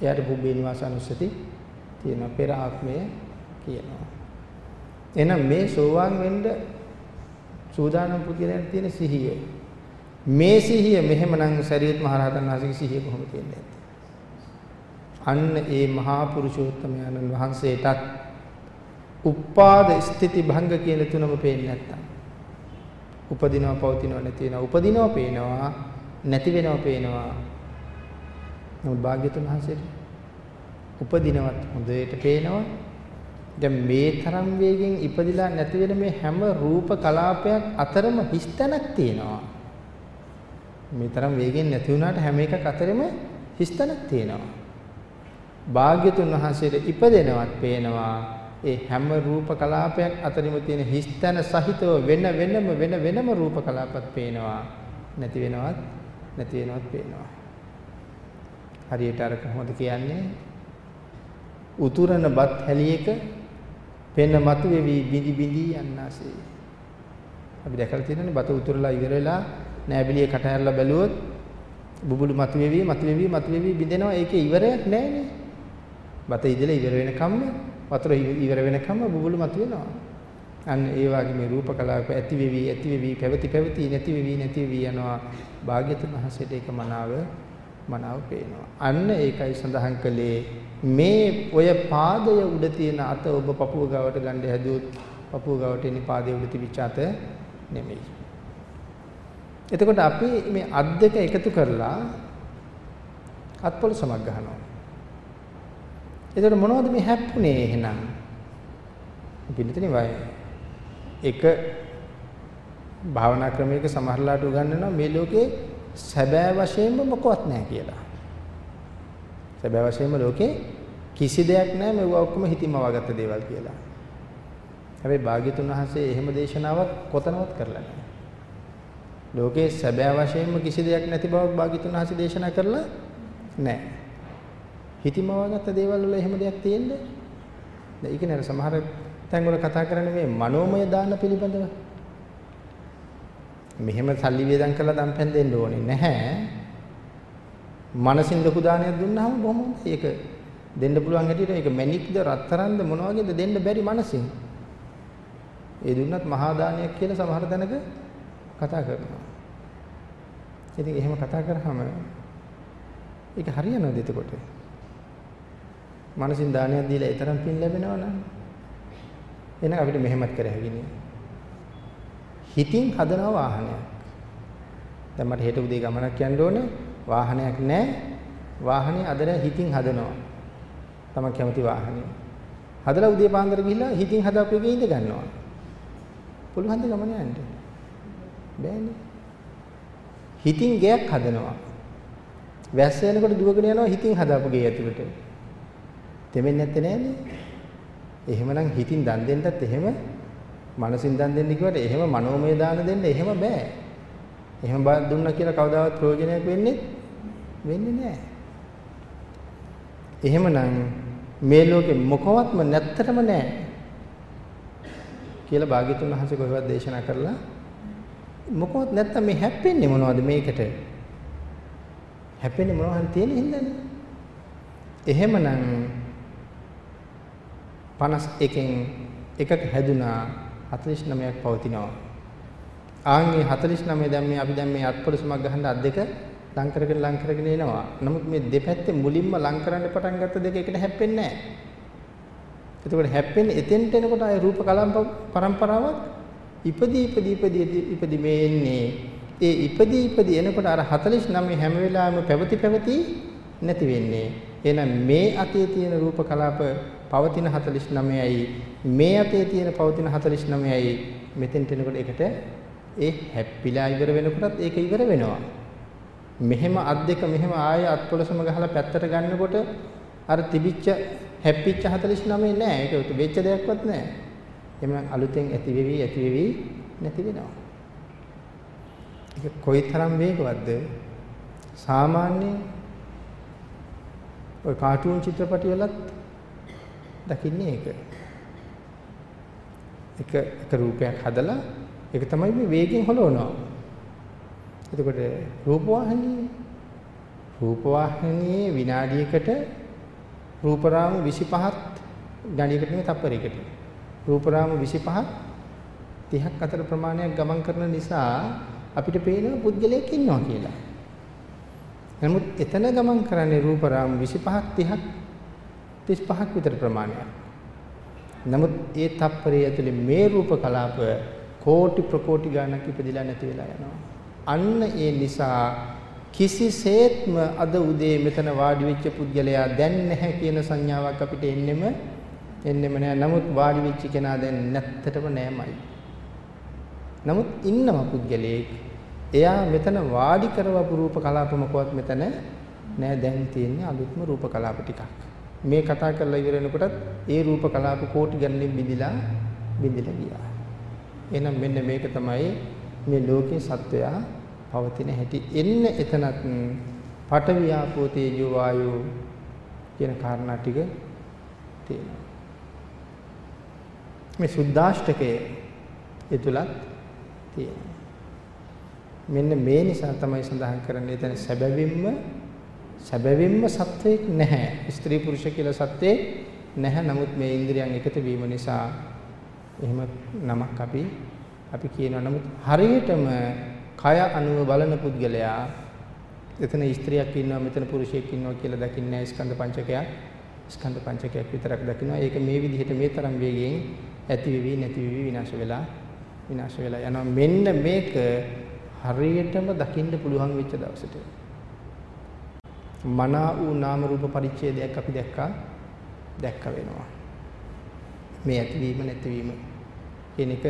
Speaker 1: එයාට පුබ්බේ නිවාසානුස්සති තියෙනවා පෙර ආත්මය කියනවා. එහෙනම් මේ සෝවාන් වෙන්න සූදානම් පුද්ගලයන්ට තියෙන සිහිය. මේ සිහිය මෙහෙමනම් සරියුත් මහ රහතන් වහන්සේගේ සිහිය කොහොමද තියෙන්නේ? අන්න ඒ මහා පුරුෂෝත්තමයන්න් වහන්සේටත් උපාද ස්ථಿತಿ භංග කියන තුනම පේන්නේ නැත්තම්. උපදිනව පවතිනව නැති වෙනව උපදිනව පේනවා නැති වෙනව පේනවා. නමුත් භාග්‍යතුන් වහන්සේට උපදිනවත් හොඳට පේනවා. දැන් මේ තරම් වේගෙන් ඉපදිලා නැති වෙන මේ හැම රූප කලාපයක් අතරම හිස්තැනක් තියෙනවා. මේ තරම් වේගෙන් නැති වුණාට හැම එකක් අතරෙම හිස්තැනක් තියෙනවා. භාග්‍යතුන් වහන්සේට ඉපදෙනවත් පේනවා. ඒ හැම රූප කලාපයක් අතරින්ම තියෙන හිස්තැන සහිතව වෙන වෙනම වෙන වෙනම රූප කලාපත් පේනවා. නැති වෙනවත් නැති වෙනවත් පේනවා. හරියට අර කොහොමද කියන්නේ? උතුරන බත් හැලියක පෙන මතු වෙවි බිඳි බිඳි යන්නාසේ. අපි දැකලා තියෙනනේ බත උතුරලා ඉවර වෙලා නෑබිලිය කට හැරලා බැලුවොත් බුබුලු මතු වෙවි මතු වෙවි මතු වෙවි බිඳෙනවා ඒකේ ඉවරයක් නෑනේ. බත ඉදලා ඉවර වෙනකම්ම වතුර ඉවර වෙනකම්ම බුබුලු මතු වෙනවා. අන්න ඒ වගේ මේ රූප කලාප ඇති වෙවි ඇති වෙවි පැවති පැවති නැති වෙවි නැති වෙවි යනවා. භාග්‍යතුන් වහන්සේට ඒක මනාව මනාව පේනවා. අන්න ඒකයි සඳහන් කළේ මේ ඔය පාදය උඩ තියෙන අත ඔබ පපුව ගාවට ගන්න හැදුවොත් පපුව ගාවට එන්නේ පාදයේ උඩ තිබිච්ච අත නෙමෙයි. එතකොට අපි මේ අත් දෙක එකතු කරලා අත්පොළ සමක් ගන්නවා. එතකොට මොනවද මේ හැප්පුණේ එහෙනම්? පිළිතුරේ වයි. එක භාවනා ක්‍රමයක සමහරලාට උගන්වනවා මේ ලෝකේ සැබෑ වශයෙන්ම මොකවත් නැහැ කියලා. සැබෑ වශයෙන්ම ලෝකේ කිසි දෙයක් නැහැ මෙව ඔක්කොම හිතින්ම වගත්ත දේවල් කියලා. හැබැයි භාග්‍යතුන් වහන්සේ එහෙම දේශනාවක් කොතනවත් කරලා නැහැ. ලෝකේ සැබෑ වශයෙන්ම කිසි දෙයක් නැති බව භාග්‍යතුන් වහන්සේ දේශනා කරලා නැහැ. හිතින්ම වගත්ත දේවල් වල එහෙම දෙයක් තියෙන්නේ. දැන් ඒක නේද සමහර තැන්වල කතා කරන්නේ මේ මනෝමය දාන පිළිබඳව. මෙහෙම සල්ලි වේදම් කරලා දම්පැන් දෙන්න ඕනේ නැහැ. මනසින් ලොකු දානයක් දුන්නාම බොහොම හොඳයි. ඒක දෙන්න පුළුවන් හැටියට ඒක මැණික්ද රත්තරන්ද මොන වගේද දෙන්න බැරි මනසින්. ඒ දුන්නත් මහා දානයක් කියලා සමහර තැනක කතා කරනවා. ඉතින් එහෙම කතා කරාම ඒක හරියනවද එතකොට? මනසින් දානයක් දීලා ඒ තරම් පින් ලැබෙනවා නම් එහෙනම් අපිට මෙහෙමත් කර හැකිනේ. හිතින් හදන වාහනයක්. දැන් මට හෙට උදේ ගමනක් යන්න ඕනේ. වාහනයක් නැහැ. වාහනේ අදර හිතින් හදනවා. තමන් කැමති වාහනේ. හදලා උදේ පාන්දර ගිහිල්ලා හිතින් හදාපු එකේ ඉඳ ගන්නවා. පුළුවන් ද ගමන යන්න? බෑනේ. හිතින් ගයක් හදනවා. වැස්ස එනකොට දුවගෙන යනවා හිතින් හදාපු ගේ ඇතුළට. තෙමෙන්නේ නැත්තේ නෑනේ. එහෙමනම් හිතින් දන් දෙන්නත් එහෙම මනසින් දන් දෙන්න කිව්වට එහෙම මනෝමය දාන දෙන්න එහෙම බෑ. එහෙම දුන්නා කියලා කවදාවත් ප්‍රයෝජනයක් වෙන්නේ වෙන්නේ නැහැ. එහෙමනම් මේ ලෝකෙ මොකවත්ම නැත්තරම නැහැ කියලා භාග්‍යතුන් වහන්සේ කොහෙවත් දේශනා කරලා මොකවත් නැත්තම් මේ හැප්පෙන්නේ මොනවද මේකට හැපෙන්නේ මොනවද තියෙන හින්දානේ එහෙමනම් 51කින් එකක හැදුනා 49ක් පවතිනවා ආන්ගේ 49 දැන් මේ අපි දැන් මේ අත්පොළසමක් ගහන්න අත් දෙක ලං කරගෙන ලං කරගෙන එනවා. නමුත් මේ දෙපැත්තේ මුලින්ම ලං කරන්න පටන් ගත්ත දෙක එකට හැප්පෙන්නේ නැහැ. එතකොට හැප්පෙන්නේ එතෙන්ට එනකොට ආය රූප කලම් පරම්පරාවක් ඉපදී ඉපදී ඉපදී ඉපදී මේ එන්නේ. ඒ ඉපදී ඉපදී එනකොට අර 49 හැම වෙලාවෙම පැවති පැවති නැති වෙන්නේ. එහෙනම් මේ අතේ තියෙන රූප කලාප පවතින 49යි මේ අතේ තියෙන පවතින 49යි මෙතෙන්ට එනකොට එකට ඒ හැප්පිලා ඉවර වෙනකොටත් ඒක ඉවර වෙනවා. මෙහෙම අත් දෙක මෙහෙම ආය අත්පොලසම ගහලා පැත්තට ගන්නකොට අර තිබිච්ච හැප්පිච්ච 49 නෑ. ඒක වෙච්ච දෙයක්වත් නෑ. එමනම් අලුතෙන් ඇති වෙවි ඇති වෙවි නැති වෙනවා. ඒක කොයිතරම් වේගවත්ද? සාමාන්‍ය ඔය කාටුන් චිත්‍රපටි වලත් දකින්නේ ඒක. එක එක රූපයක් හදලා ඒක තමයි මේ වේගෙන් හොලවනවා. එතකොට රූපවාහිනිය රූපවාහිනියේ විනාඩියකට රූපරාම 25ක් ගණයකට නෙවෙයි තප්පරයකට. රූපරාම 25ක් 30ක් අතර ප්‍රමාණයක් ගමන් කරන නිසා අපිට පේනවා පුද්ගලයෙක් ඉන්නවා කියලා. නමුත් එතන ගමන් කරන්නේ රූපරාම 25ක් 30ක් 35ක් විතර ප්‍රමාණයක්. නමුත් ඒ තප්පරය ඇතුලේ මේ රූප කලාප කෝටි ප්‍රකෝටි ගණනක් ඉපදිලා නැති වෙලා යනවා. අන්න ඒ නිසා කිසිසේත්ම අද උදේ මෙතන වාඩි වෙච්ච පුද්ගලයා දැන් නැහැ කියන සංඥාවක් අපිට එන්නෙම එන්නෙම නෑ. නමුත් වාඩි වෙච්ච කෙනා දැන් නැත්තටම නෑමයි. නමුත් ඉන්නම පුද්ගලයෙක් එයා මෙතන වාඩි කරවපු රූප කලාප මොකවත් මෙතන නෑ දැන් තියෙන්නේ අලුත්ම රූප කලාප ටිකක්. මේ කතා කරලා ඉවර වෙනකොටත් ඒ රූප කලාප කෝටි ගණනින් බිඳිලා බිඳිලා ගියා. එහෙනම් මෙන්න මේක තමයි මේ ලෝකේ සත්වයා පවතින හැටි. එන්න එතනත් පඨවි ආපෝ තේජෝ වායෝ කියන කාරණා ටික තියෙනවා. මේ සුද්දාෂ්ටකයේ ඒ තුලත් තියෙනවා. මෙන්න මේ නිසා තමයි සඳහන් කරන්නේ එතන සැබවින්ම සැබවින්ම සත්වයක් නැහැ. ස්ත්‍රී පුරුෂ කියලා සත්වයක් නැහැ. නමුත් මේ ඉන්ද්‍රියන් එකතු වීම නිසා එහෙම නමක් අපි අපි කියනවා. නමුත් හරියටම කය අනුව බලන පුද්ගලයා එතන ස්ත්‍රියක් ඉන්නවා මෙතන පුරුෂයෙක් ඉන්නවා කියලා දකින්නේ නැහැ ස්කන්ධ පංචකයක්. ස්කන්ධ පංචකයක් විතරක් දකිනවා. ඒක මේ විදිහට මේ තරම් වේගයෙන් ඇති වෙවි නැති වෙවි විනාශ වෙලා විනාශ වෙලා යනවා. මෙන්න මේක හරියටම දකින්න පුළුවන් වෙච්ච දවසට මනා වූ නාම රූප පරිච්ඡේදයක් අපි දැක්කා දැක්ක වෙනවා. මේ ඇතිවීම නැතිවීම කියන එක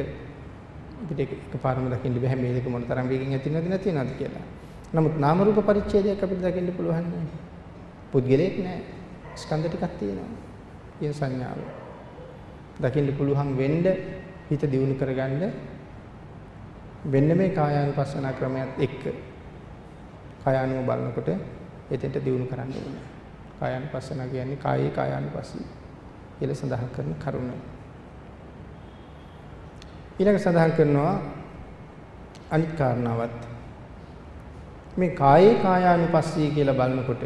Speaker 1: අපිට එකපාරම දකින්න බෑ මේ දෙක මොන තරම් වේගෙන් ඇති නැති නැති වෙනවද කියලා. නමුත් නාම රූප පරිච්ඡේදයක් අපිට දකින්න පුළුවන් නෑ. පුද්ගලයෙක් නෑ. ස්කන්ධ ටිකක් තියෙනවා. කියන සංඥාව. දකින්න පුළුවන් වෙන්න හිත දියුණු කරගන්න වෙන්න මේ කායානුපස්සනා ක්‍රමයක් එක්ක කායානුව බලනකොට එතෙන්ට දියුණු කරන්න ඕනේ. කායානුපස්සනා කියන්නේ කායේ කායානුපස්සී කියලා සඳහන් කරන කරුණ. ඊළඟ සඳහන් කරනවා අනිත් කාරණාවත් මේ කායේ කායානුපස්සී කියලා බලනකොට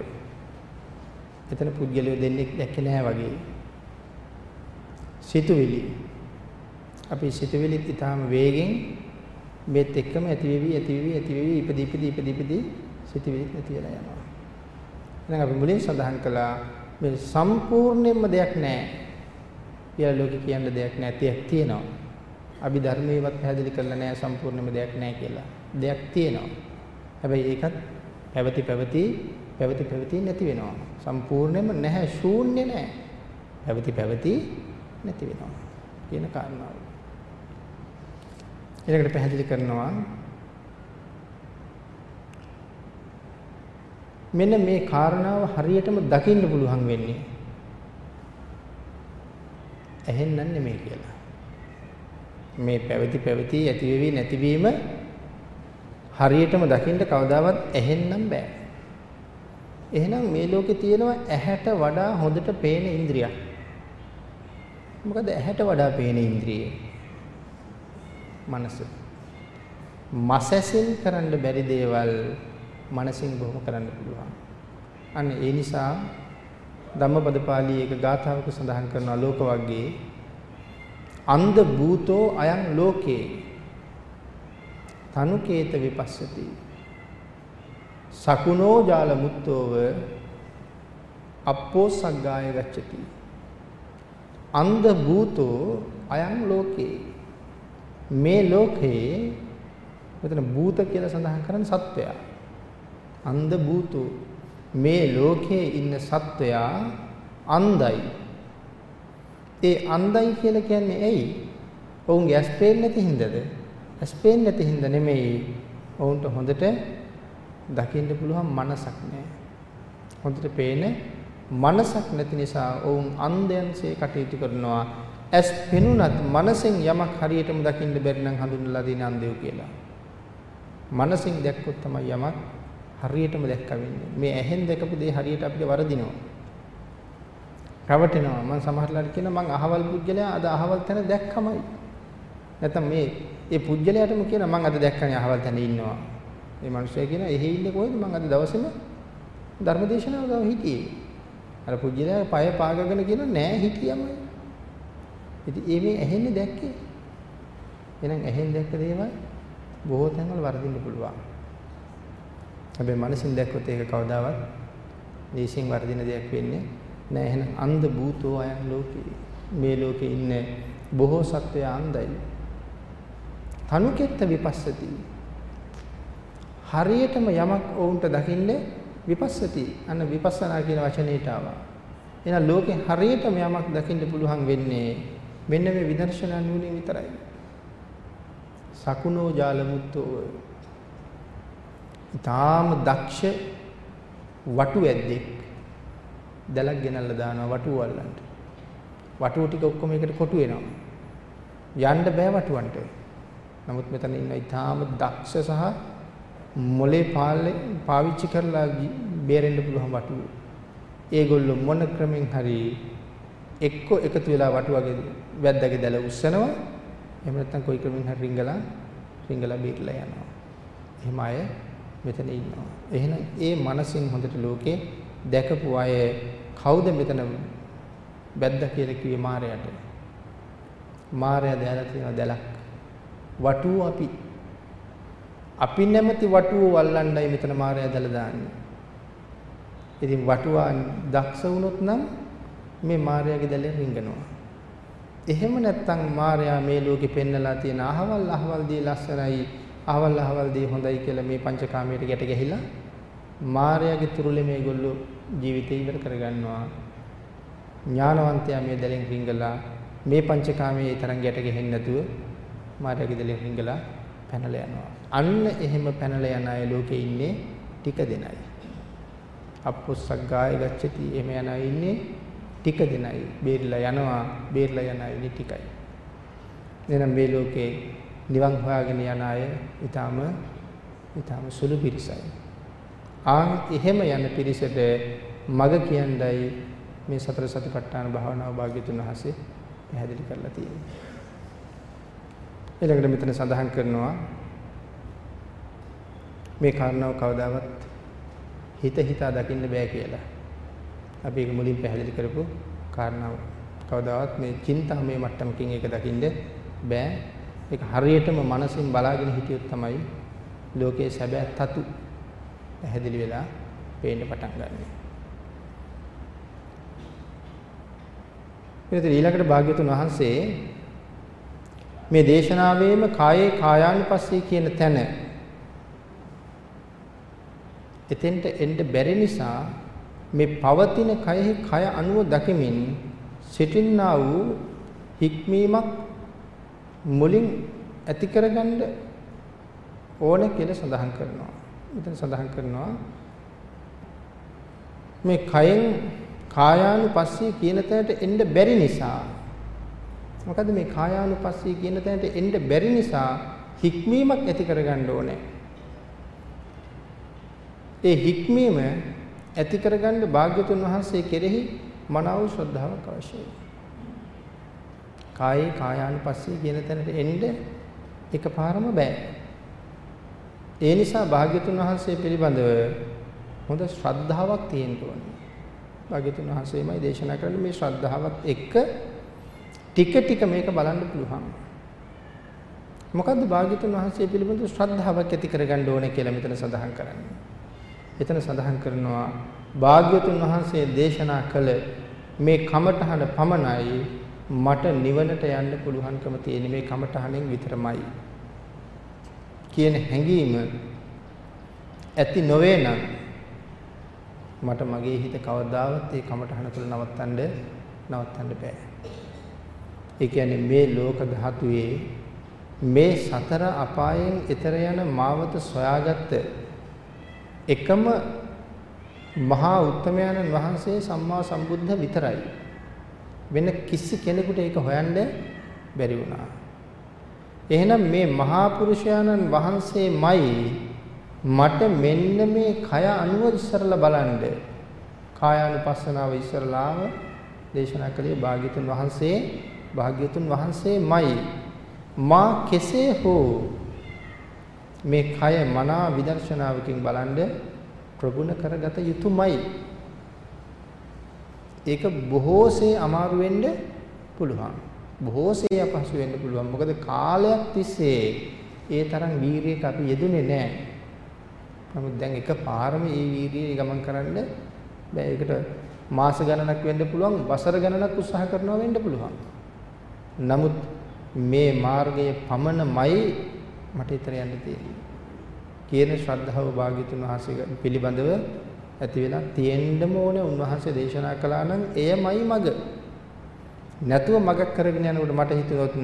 Speaker 1: එතන පුද්ගලයෝ දෙන්නේ දැක්කේ නැහැ වගේ. සිතුවිලි අපි සිතුවිලි ඊටාම වේගෙන් මේත් එක්කම ඇති වෙවි ඇති වෙවි ඇති වෙවි ඉපදී ඉපදී ඉපදී ඉපදී සිතුවිලි නැති වෙලා යනවා. එහෙනම් අපි මුලින් සඳහන් කළා මේ සම්පූර්ණයෙන්ම දෙයක් නැහැ. කියලා ලෝකෙ කියන්න දෙයක් නැතියක් තියෙනවා. අභිධර්මයේවත් පැහැදිලි කරලා නැහැ සම්පූර්ණයෙන්ම දෙයක් නැහැ කියලා. දෙයක් තියෙනවා. හැබැයි ඒකත් පැවති පැවති පැවති පැවති නැති වෙනවා. සම්පූර්ණයෙන්ම නැහැ ශූන්‍ය නැහැ. පැවති පැවති නැති වෙනවා කියන කාරණාව. ඊළඟට පැහැදිලි කරනවා මෙන්න මේ කාරණාව හරියටම දකින්න පුළුවන් වෙන්නේ ඇහෙන්නන් නෙමෙයි කියලා. මේ පැවති පැවති ඇති වෙවි නැතිවීම හරියටම දකින්න කවදාවත් ඇහෙන්නම් බෑ. එහෙනම් මේ ලෝකේ තියෙනවා ඇහැට වඩා හොඳට පේන ඉන්ද්‍රියක්. මොකද ඇහැට වඩා පේන ඉන්ද්‍රිය? මනස. මසැසින් කරන්න බැරි දේවල් මනසින් බොහොම කරන්න පුළුවන්. අන්න ඒ නිසා ධම්මපද පාළියේ එක ගාථාවක සඳහන් කරනවා ලෝක වර්ගයේ අන්ධ භූතෝ අයං ලෝකේ තනුකේත විපස්සති. සකුණෝ ජාල මුත්තෝව අප්පෝ සග්ගාය ගච්ඡති. අන්ධ භූතෝ අයං ලෝකේ. මේ ලෝකේ මෙතන භූත කියලා සඳහන් කරන්නේ සත්වයා. අන්ධ භූතෝ මේ ලෝකේ ඉන්න සත්වයා අන්ධයි ඒ අන්ධයි කියලා කියන්නේ ඇයි? ඔවුන්ගේ ඇස් පේන්නේ නැති හින්දාද? ඇස් පේන්නේ නැති හින්දා නෙමෙයි. ඔවුන්ට හොඳට දකින්න පුළුවන් මනසක් නැහැ. හොඳට පේන මනසක් නැති නිසා ඔවුන් අන්ධයන්සේ කටයුතු කරනවා. ඇස් පෙනුනත් මනසෙන් යමක් හරියටම දකින්න බැරි නම් හඳුන්වලා දෙන අන්ධයෝ කියලා. මනසින් දැක්කොත් තමයි යමක් හරියටම දැක්ක වෙන්නේ. මේ ඇහෙන් දැකපු දේ හරියට අපිට වරදිනවා. රවටෙනවා. මම සමහරලාට කියනවා මං අහවල් පුජ්‍යලයා අද අහවල් තැන දැක්කමයි. නැත්නම් මේ ඒ පුජ්‍යලයාටම කියනවා මං අද දැක්කනේ අහවල් තැන ඉන්නවා. මේ මිනිස්සයා කියනවා එහෙ ඉන්නේ කොහෙද මං අද දවසේම ධර්මදේශනාව ගාව හිටියේ. අර පුජ්‍යලයා පය පාගගෙන කියනවා නෑ හිටියමයි. ඉතින් ඒ මේ ඇහෙන්නේ දැක්කේ. එහෙනම් ඇහෙන් දැක්ක දේවල් බොහෝ තැන්වල වර්ධින්න පුළුවන්. හැබැයි මනසින් දැක්කොත් ඒක කවදාවත් දේශින් වර්ධින දෙයක් වෙන්නේ නෑ එහෙනම් අන්ධ භූතෝ අයන් ලෝකේ මේ ලෝකේ ඉන්න බොහෝ සත්වය අන්ධයි. තනුකෙත්ත විපස්සති. හරියටම යමක් වුන්ට දකින්නේ විපස්සති. අන්න විපස්සනා කියන වචනේට ආවා. එහෙනම් ලෝකේ හරියටම යමක් දකින්න පුළුවන් වෙන්නේ මෙන්න මේ විදර්ශනා නුවණින් විතරයි. සකුණෝ ජාලමුත්තෝ ඊටාම දක්ෂ වටු ඇද්දෙක් දැලක් ගෙනල්ලා දානවා වටුව වල්ලන්ට. වටුව ටික ඔක්කොම එකට කොටු වෙනවා. යන්න බෑ වටුවන්ට. නමුත් මෙතන ඉන්න ඊටාම දක්ෂ සහ මොලේ පාලේ පාවිච්චි කරලා බේරෙන්න පුළුවන් වටුව. ඒගොල්ලෝ මොන ක්‍රමෙන් හරි එක්ක එකතු වෙලා වටුවගේ වැද්දාගේ දැල උස්සනවා. එහෙම නැත්නම් කොයි ක්‍රමෙන් හරි රිංගලා රිංගලා බේරලා යනවා. එහෙම අය මෙතන ඉන්නවා. එහෙනම් ඒ මනසින් හොඳට ලෝකේ දැකපු අය කවුද මෙතන බැද්දා කියලා කිව්වේ මාරයට? මාරයා දැලා තියෙන දැලක්. වටුව අපි අපි නැමැති වටුව වල්ලන්නයි මෙතන මාරයා දැලා දාන්නේ. ඉතින් වටුවා දක්ෂ වුණොත් නම් මේ මාරයාගේ දැලෙන් රිංගනවා. එහෙම නැත්නම් මාරයා මේ ලෝකෙ පෙන්නලා තියෙන අහවල් අහවල් දේ ලස්සනයි අහවල් අහවල් දේ හොඳයි කියලා මේ පංචකාමයට ගැට ගැහිලා මායාවේ තුරුලේ මේගොල්ලෝ ජීවිතය ඉවර කරගන්නවා. ඥානවන්තයා මේ දැලෙන් රිංගලා මේ පංචකාමයේ තරම් ගැට ගැහෙන්නේ නැතුව මායාවේ දැලෙන් රිංගලා පැනලා යනවා. අන්න එහෙම පැනලා යන අය ලෝකේ ඉන්නේ ටික දෙනයි. අපොස්සග්ගාය ගච්ඡති එහෙම යන අය ඉන්නේ ටික දෙනයි. බේරිලා යනවා බේරිලා යන අය ඉන්නේ ටිකයි. එහෙනම් මේ ලෝකේ නිවන් හොයාගෙන යන අය ඊටාම ඊටාම සුළු පිරිසයි. ආන් එහෙම යන පිරිසට මග කියන්නයි මේ සතර සතිපට්ඨාන භාවනාව භාග්‍යතුන් වහන්සේ පැහැදිලි කරලා තියෙන්නේ. ඊළඟට මෙතන සඳහන් කරනවා මේ කාරණාව කවදාවත් හිත හිතා දකින්න බෑ කියලා. අපි ඒක මුලින් පැහැදිලි කරපු කාරණාව. කවදාවත් මේ චින්තාමය මට්ටමකින් ඒක දකින්න බෑ. ඒක හරියටම මනසින් බලාගෙන හිටියොත් තමයි ලෝකයේ සැබෑ තතු පැහැදිලි වෙලා පේන්න පටන් ගන්නවා. ඊට ඊළඟට භාග්‍යතුන් වහන්සේ මේ දේශනාවේම කායේ කායානුපස්සී කියන තැන එතෙන්ට එන්න බැරි නිසා මේ පවතින කයෙහි කය අනුව දකිමින් සිටින්නා වූ හික්මීමක් මුලින් ඇති කරගන්න ඕන කියලා සඳහන් කරනවා. මෙතන සඳහන් කරනවා මේ කයෙන් කායානුපස්සී කියන තැනට එන්න බැරි නිසා මොකද මේ කායානුපස්සී කියන තැනට එන්න බැරි නිසා හික්මීමක් ඇති කරගන්න ඕනේ. ඒ හික්මීම ඇති කරගන්න භාග්‍යතුන් වහන්සේ කෙරෙහි මනාව ශ්‍රද්ධාවක් අවශ්‍යයි. කායේ කායානුපස්සී කියන තැනට එන්න එකපාරම බෑ. ඒ නිසා භාග්‍යතුන් වහන්සේ පිළිබඳව හොඳ ශ්‍රද්ධාවක් තියෙන්න ඕනේ. භාග්‍යතුන් වහන්සේමයි දේශනා කරන්නේ මේ ශ්‍රද්ධාවත් එක්ක ටික ටික මේක බලන්න පුළුවන්. මොකද්ද භාග්‍යතුන් වහන්සේ පිළිබඳව ශ්‍රද්ධාවක් ඇති කරගන්න ඕනේ කියලා මෙතන සඳහන් කරන්නේ. එතන සඳහන් කරනවා භාග්‍යතුන් වහන්සේ දේශනා කළ මේ කමඨහන පමණයි මට නිවනට යන්න පුළුවන්කම තියෙන මේ කමඨහනෙන් විතරමයි කියන හැඟීම ඇති නොවේ නම් මට මගේ හිත කවදාවත් ඒ කමඨහන තුළ නවත්තන්න නවත්තන්න බෑ. ඒ කියන්නේ මේ ලෝක ධාතුවේ මේ සතර අපායෙන් එතර යන මාවත සොයාගත්ත එකම මහා උත්තමයන්න් වහන්සේ සම්මා සම්බුද්ධ විතරයි. වෙන කිසි කෙනෙකුට ඒක හොයන්න බැරි වුණා. එහෙනම් මේ මහා පුරුෂයාණන් වහන්සේමයි මට මෙන්න මේ කය අනුව ඉස්සරලා බලන්න කායානුපස්සනාව ඉස්සරලාම දේශනා කළේ භාග්‍යතුන් වහන්සේ භාග්‍යතුන් වහන්සේමයි මා කෙසේ හෝ මේ කය මනා විදර්ශනාවකින් බලන්ඩ ප්‍රගුණ කරගත යුතුයමයි. ඒක බොහෝසේ අමාරු වෙන්න පුළුවන්. බොහෝසේ අපහසු වෙන්න පුළුවන්. මොකද කාලයක් තිස්සේ ඒ තරම් වීරියක අපි යෙදුනේ නැහැ. නමුත් දැන් එකපාරම මේ වීරිය ගමන් කරන්න බෑ. ඒකට මාස ගණනක් වෙන්න පුළුවන්, වසර ගණනක් උත්සාහ කරනවා වෙන්න පුළුවන්. නමුත් මේ මාර්ගයේ පමණමයි මට ඊතර යන්න තියෙන්නේ කියන ශ්‍රද්ධාව භාග්‍යතුන් වහන්සේ පිළිබඳව ඇති වෙලා තියෙන්නම ඕනේ. උන්වහන්සේ දේශනා කළා නම් එයමයි මග. නැතුව මගක් කරගෙන යනකොට මට හිතුනොත්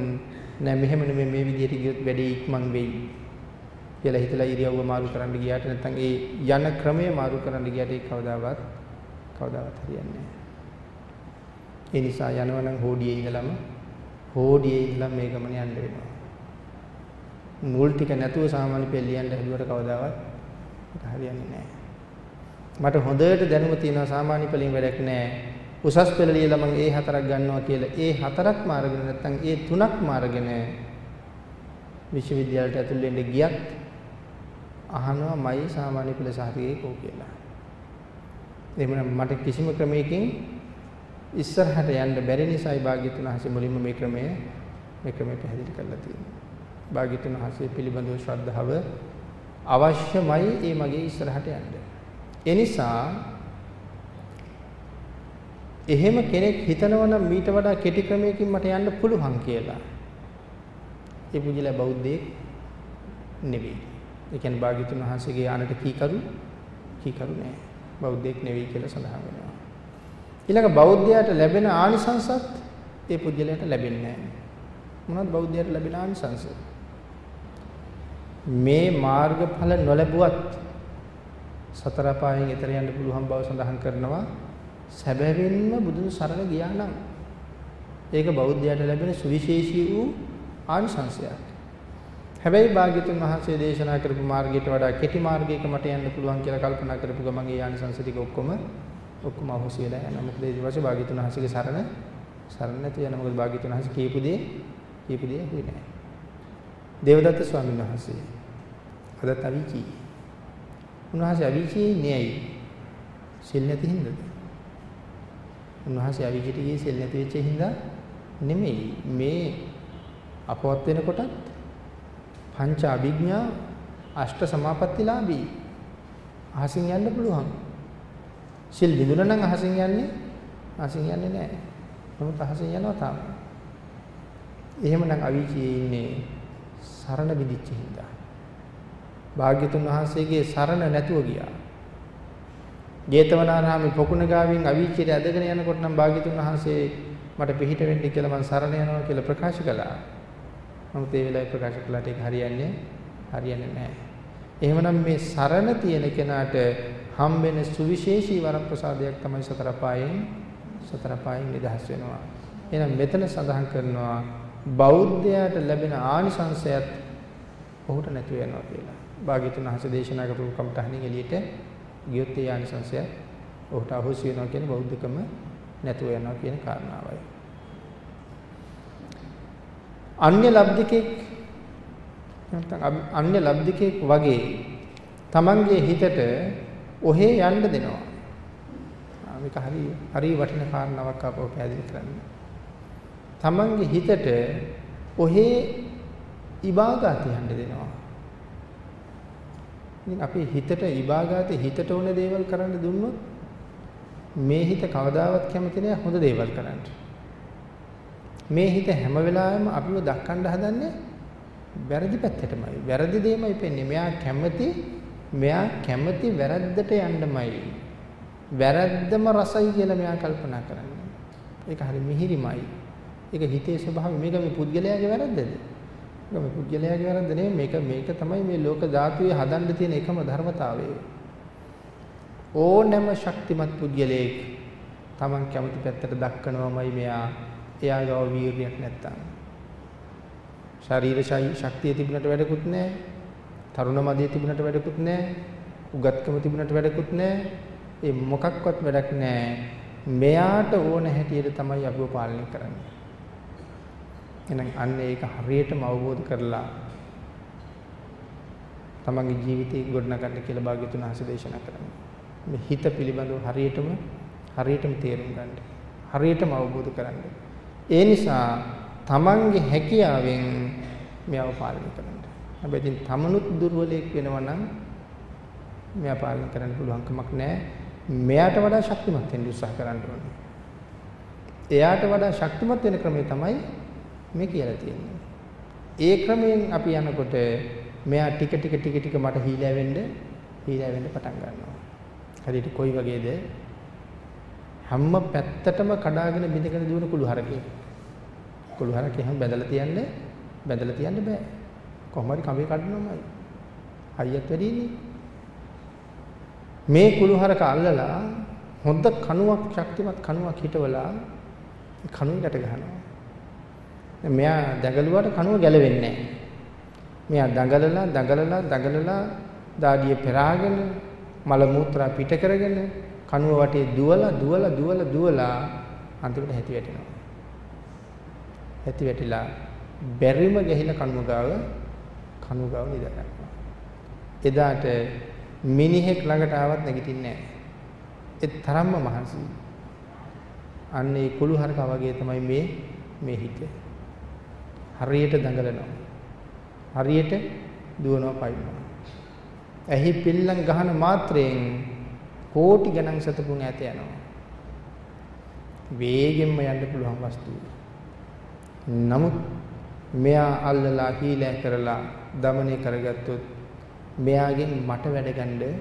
Speaker 1: නෑ මෙහෙම නෙමෙයි. මේ විදිහට ගියොත් වැඩි ඉක්මන් වෙයි. කියලා හිතලා ඉරියව්ව මාරු කරන්න ගියාට නැත්නම් ඒ යන ක්‍රමය මාරු කරන්න ගියාට ඒක කවදාවත් කවදාවත් හරියන්නේ නෑ. ඒ නිසා යනවා නම් හෝඩියේ ඉඳලම හෝඩියේ ඉඳලා මේ ගමන යන්න වෙනවා. මුල් ටික නැතුව සාමාන්‍ය පෙළ ලියන්න හැදුවට කවදාවත් ඒක හරියන්නේ නැහැ. මට හොඳට දැනුම තියෙනවා සාමාන්‍ය පෙළින් වැඩක් නැහැ. උසස් පෙළ ලියලා මම ඒ හතරක් ගන්නවා කියලා ඒ හතරක්ම අරගෙන නැත්නම් ඒ තුනක්ම අරගෙන විශ්වවිද්‍යාලයට ඇතුල් වෙන්න ගියත් අහනවා මයි සාමාන්‍ය පෙළ සහතිකේ කෝ කියලා. එහෙමනම් මට කිසිම ක්‍රමයකින් ඉස්සරහට යන්න බැරි නිසායි භාග්‍යතුන් වහන්සේ මුලින්ම මේ ක්‍රමය මේ ක්‍රමය පැහැදිලි කරලා තියෙන්නේ. භාග්‍යතුන් වහන්සේ පිළිබඳව ශ්‍රද්ධාව අවශ්‍යමයි ඒ මගේ ඉස්සරහට යන්න. ඒ නිසා එහෙම කෙනෙක් හිතනවා නම් මීට වඩා කෙටි ක්‍රමයකින් මට යන්න පුළුවන් කියලා. ඒ පුජිලා බෞද්ධයෙක් නෙවෙයි. ඒ කියන්නේ භාග්‍යතුන් වහන්සේගේ ආනට කීකරු කීකරු නෑ. බෞද්ධයෙක් නෙවෙයි කියලා සඳහන් වෙනවා. ඊළඟ බෞද්ධයාට ලැබෙන ආනිසංසත් ඒ පුද්ගලයාට ලැබෙන්නේ නැහැ. මොනවද බෞද්ධයාට ලැබෙන ආනිසංස? මේ මාර්ගඵල නොලැබුවත් සතර පායෙන් ඈතර යන්න පුළුවන් බව සඳහන් කරනවා. සැබවින්ම බුදුන් සරණ ගියා නම් ඒක බෞද්ධයාට ලැබෙන සුවිශේෂී වූ ආනිසංසයක්. හැබැයි භාග්‍යතුන් වහන්සේ දේශනා කරපු මාර්ගයට වඩා කෙටි මාර්ගයක මට යන්න පුළුවන් කියලා කල්පනා කරපු ගමන් ඒ ආනිසංස ටික ඔක්කොම ඔක්කොම අහුසි වෙලා යනවා. මොකද ඊට පස්සේ භාග්‍යතුන් වහන්සේගේ සරණ සරණ නැති යනවා. මොකද භාග්‍යතුන් වහන්සේ කියපු දේ කියපු දේ හුයි නැහැ. දේවදත්ත ස්වාමීන් වහන්සේ අදත් අවීචී. උන්වහන්සේ අවීචී නෙයි. සෙල් නැති හින්දාද? උන්වහන්සේ අවීචීට ගියේ සෙල් නැති වෙච්ච හින්දා නෙමෙයි. මේ අපවත් වෙනකොටත් පංච අභිඥා අෂ්ට සමාපත්තිලාභී අහසින් යන්න පුළුවන්. සිල් බිඳුන නම් අහසින් යන්නේ අහසින් යන්නේ නැහැ. නමුත් අහසින් යනවා තාම. එහෙමනම් අවීචියේ ඉන්නේ සරණ බිඳිච්ච හින්දා. භාග්‍යතුන් වහන්සේගේ සරණ නැතුව ගියා. ජේතවනාරාමේ පොකුණ ගාවින් අවීචියට ඇදගෙන යනකොට නම් භාග්‍යතුන් වහන්සේ මට පිහිට වෙන්න කියලා මං සරණ යනවා කියලා ප්‍රකාශ කළා. නමුත් ඒ වෙලාවේ ප්‍රකාශ කළාට ඒක හරියන්නේ හරියන්නේ නැහැ. එහෙමනම් මේ සරණ තියෙන කෙනාට හම්බෙන සුවිශේෂී වරප්‍රසාදයක් තමයි සතර පායෙන් සතර පායෙන් නිදහස් වෙනවා. එහෙනම් මෙතන සඳහන් කරනවා බෞද්ධයාට ලැබෙන ආනිසංසයත් ඔහුට නැතු වෙනවා කියලා. භාග්‍යතුන් වහන්සේ දේශනා කරපු කමඨහණින් එළියට ගියොත් ඒ ආනිසංසය ඔහුට අහෝසි වෙනවා කියන බෞද්ධකම නැතුව යනවා කියන කාරණාවයි. අන්‍ය ලබ්ධිකෙක් නැත්නම් අන්‍ය ලබ්ධිකෙක් වගේ තමන්ගේ හිතට ඔහේ යන්න දෙනවා. මේක හරි හරි වටින කාරණාවක් අපව පැහැදිලි කරන්න. තමන්ගේ හිතට ඔහේ ඉබාගාත යන්න දෙනවා. ඉතින් අපි හිතට ඉබාගාතේ හිතට ඕන දේවල් කරන්න දුන්නොත් මේ හිත කවදාවත් කැමති නෑ හොඳ දේවල් කරන්න. මේ හිත හැම වෙලාවෙම අපිව දක්කන්න හදන්නේ වැරදි පැත්තටමයි. වැරදි දෙයමයි පෙන්නේ. මෙයා කැමති මෙයා කැමති වැරද්දට යන්නමයි. වැරද්දම රසයි කියලා මෙයා කල්පනා කරන්නේ. ඒක හරි මිහිරිමයි. ඒක හිතේ ස්වභාවය. මේක මේ පුද්ගලයාගේ වැරද්දද? මේක මේ පුද්ගලයාගේ වැරද්ද නෙමෙයි. මේක මේක තමයි මේ ලෝක ධාතුවේ හදන්න තියෙන එකම ධර්මතාවය. ඕනෑම ශක්තිමත් පුද්ගලයෙක් Taman කැමති පැත්තට දක්කනවමයි මෙයා එයා ගාව වීරියක් නැත්තම්. ශරීර ශක්තිය තිබුණට වැඩකුත් නැහැ. තරුණ මදිය තිබුණට වැඩකුත් නැහැ. උගත්කම තිබුණට වැඩකුත් නැහැ. ඒ මොකක්වත් වැඩක් නැහැ. මෙයාට ඕන හැටියට තමයි අපිව පාලනය කරන්නේ. එහෙනම් අන්න ඒක හරියටම අවබෝධ කරලා තමන්ගේ ජීවිතේ ගොඩනගන්න කියලා භාග්‍යතුන් හස දේශනා කරන්නේ මේ හිත පිළිබඳව හරියටම හරියටම තේරුම් ගන්න. හරියටම අවබෝධ කරගන්න. ඒ නිසා තමන්ගේ හැකියාවෙන් මෙයව පාලනය කරන්න. හැබැයි ඉතින් තමනුත් දුර්වලයෙක් වෙනවා නම් මෙයා පාලනය කරන්න පුළුවන් කමක් නැහැ. මෙයාට වඩා ශක්තිමත් වෙන්න උත්සාහ කරන්න ඕනේ. එයාට වඩා ශක්තිමත් වෙන ක්‍රමය තමයි මේ කියලා තියෙන්නේ. ඒ ක්‍රමයෙන් අපි යනකොට මෙයා ටික ටික ටික ටික මට හීලා වෙන්න හීලා වෙන්න පටන් ගන්නවා. හරියට කොයි වගේද? හැම පැත්තටම කඩාගෙන බිඳගෙන දුවන කුළු හරකේ. කුළු හරකේ හැම බැදලා තියන්නේ බැදලා තියන්න බෑ. කොහොම හරි කඹේ කඩනවමයි. හයියත් වැඩිනේ. මේ කුළු හරක අල්ලලා හොඳ කණුවක් ශක්තිමත් කණුවක් හිටවලා කණුවකට ගහනවා. මෙයා දඟලුවාට කණුව ගැලවෙන්නේ නැහැ. මෙයා දඟලලා දඟලලා දඟලලා දාඩිය පෙරාගෙන මල මූත්‍රා පිට කරගෙන කණුව වටේ දුවලා දුවලා දුවලා දුවලා අන්තිමට හැටි වැටෙනවා. හැටි වැටිලා බැරිම ගහිලා කණුව ගාව කණුව ගාව නිදා ගන්නවා. එදාට මිනිහෙක් ළඟට ආවත් නැගිටින්නේ නැහැ. ඒ තරම්ම මහන්සි. අන්න ඒ කුළු හරකා වගේ තමයි මේ මේ හිත. හරියට දඟලනවා. හරියට දුවනවා පයින්නවා. ඇහි පිල්ලම් ගහන මාත්‍රයෙන් කෝටි ගණන් සතපුන් ඈත යනවා. වේගෙන්ම යන්න පුළුවන් වස්තුව. නමුත් මෙයා අල්ලලා හීලෑ කරලා দমনය කරගත්තොත් මෙයාගෙන් මට වැඩ ගන්න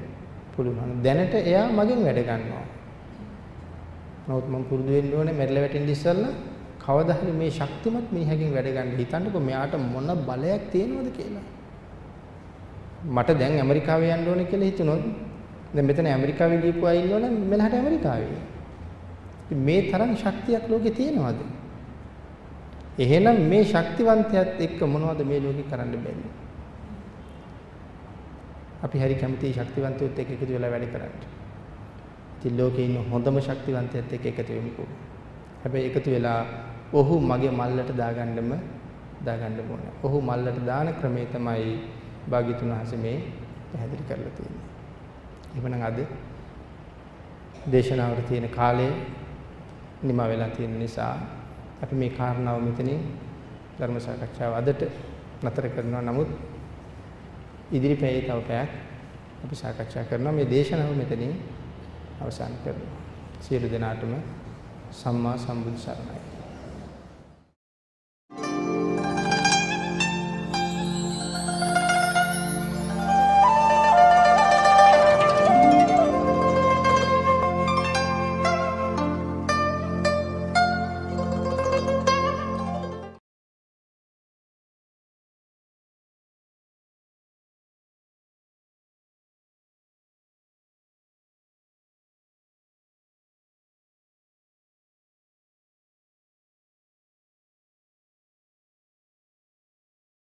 Speaker 1: පුළුවන්. දැනට එයා මගෙන් වැඩ ගන්නවා. නමුත් මම පුරුදු වෙන්න ඕනේ මෙරළ වැටෙන්න ඉස්සෙල්ලා කවදා හරි මේ ශක්තිමත් මිනිහගෙන් වැඩ ගන්න හිතන්නකෝ මෙයාට මොන බලයක් තියෙනවද කියලා. මට දැන් ඇමරිකාවේ යන්න ඕනේ කියලා හිතුනොත් දැන් මෙතන ඇමරිකාවේ ගිහපු අය ඉන්නවනම් මෙලහට ඇමරිකාවේ. මේ තරම් ශක්තියක් ලෝකේ තියෙනවද? එහෙනම් මේ ශක්තිවන්තයත් එක්ක මොනවද මේ ලෝකේ කරන්න බැරි? අපි හරි කැමති ශක්තිවන්තයොත් එක්ක එකතු වෙලා වැඩ කරන්න. ඉතින් ලෝකේ ඉන්න හොඳම ශක්තිවන්තයත් එක්ක එකතු වෙමුකෝ. හැබැයි එකතු වෙලා ඔහු මගේ මල්ලට දාගන්නම දාගන්න ඕනේ. ඔහු මල්ලට දාන ක්‍රමය තමයි භාග්‍යතුන් වහන්සේ මේ පැහැදිලි කරලා තියෙන්නේ. එහෙමනම් අද දේශනාවට තියෙන කාලය නිමා වෙලා තියෙන නිසා අපි මේ කාරණාව මෙතනින් ධර්ම සාකච්ඡාව අදට නතර කරනවා. නමුත් ඉදිරි පැයේ තව පැයක් අපි සාකච්ඡා කරනවා. මේ දේශනාව මෙතනින් අවසන් කරනවා. සියලු දෙනාටම සම්මා සම්බුදු සරණයි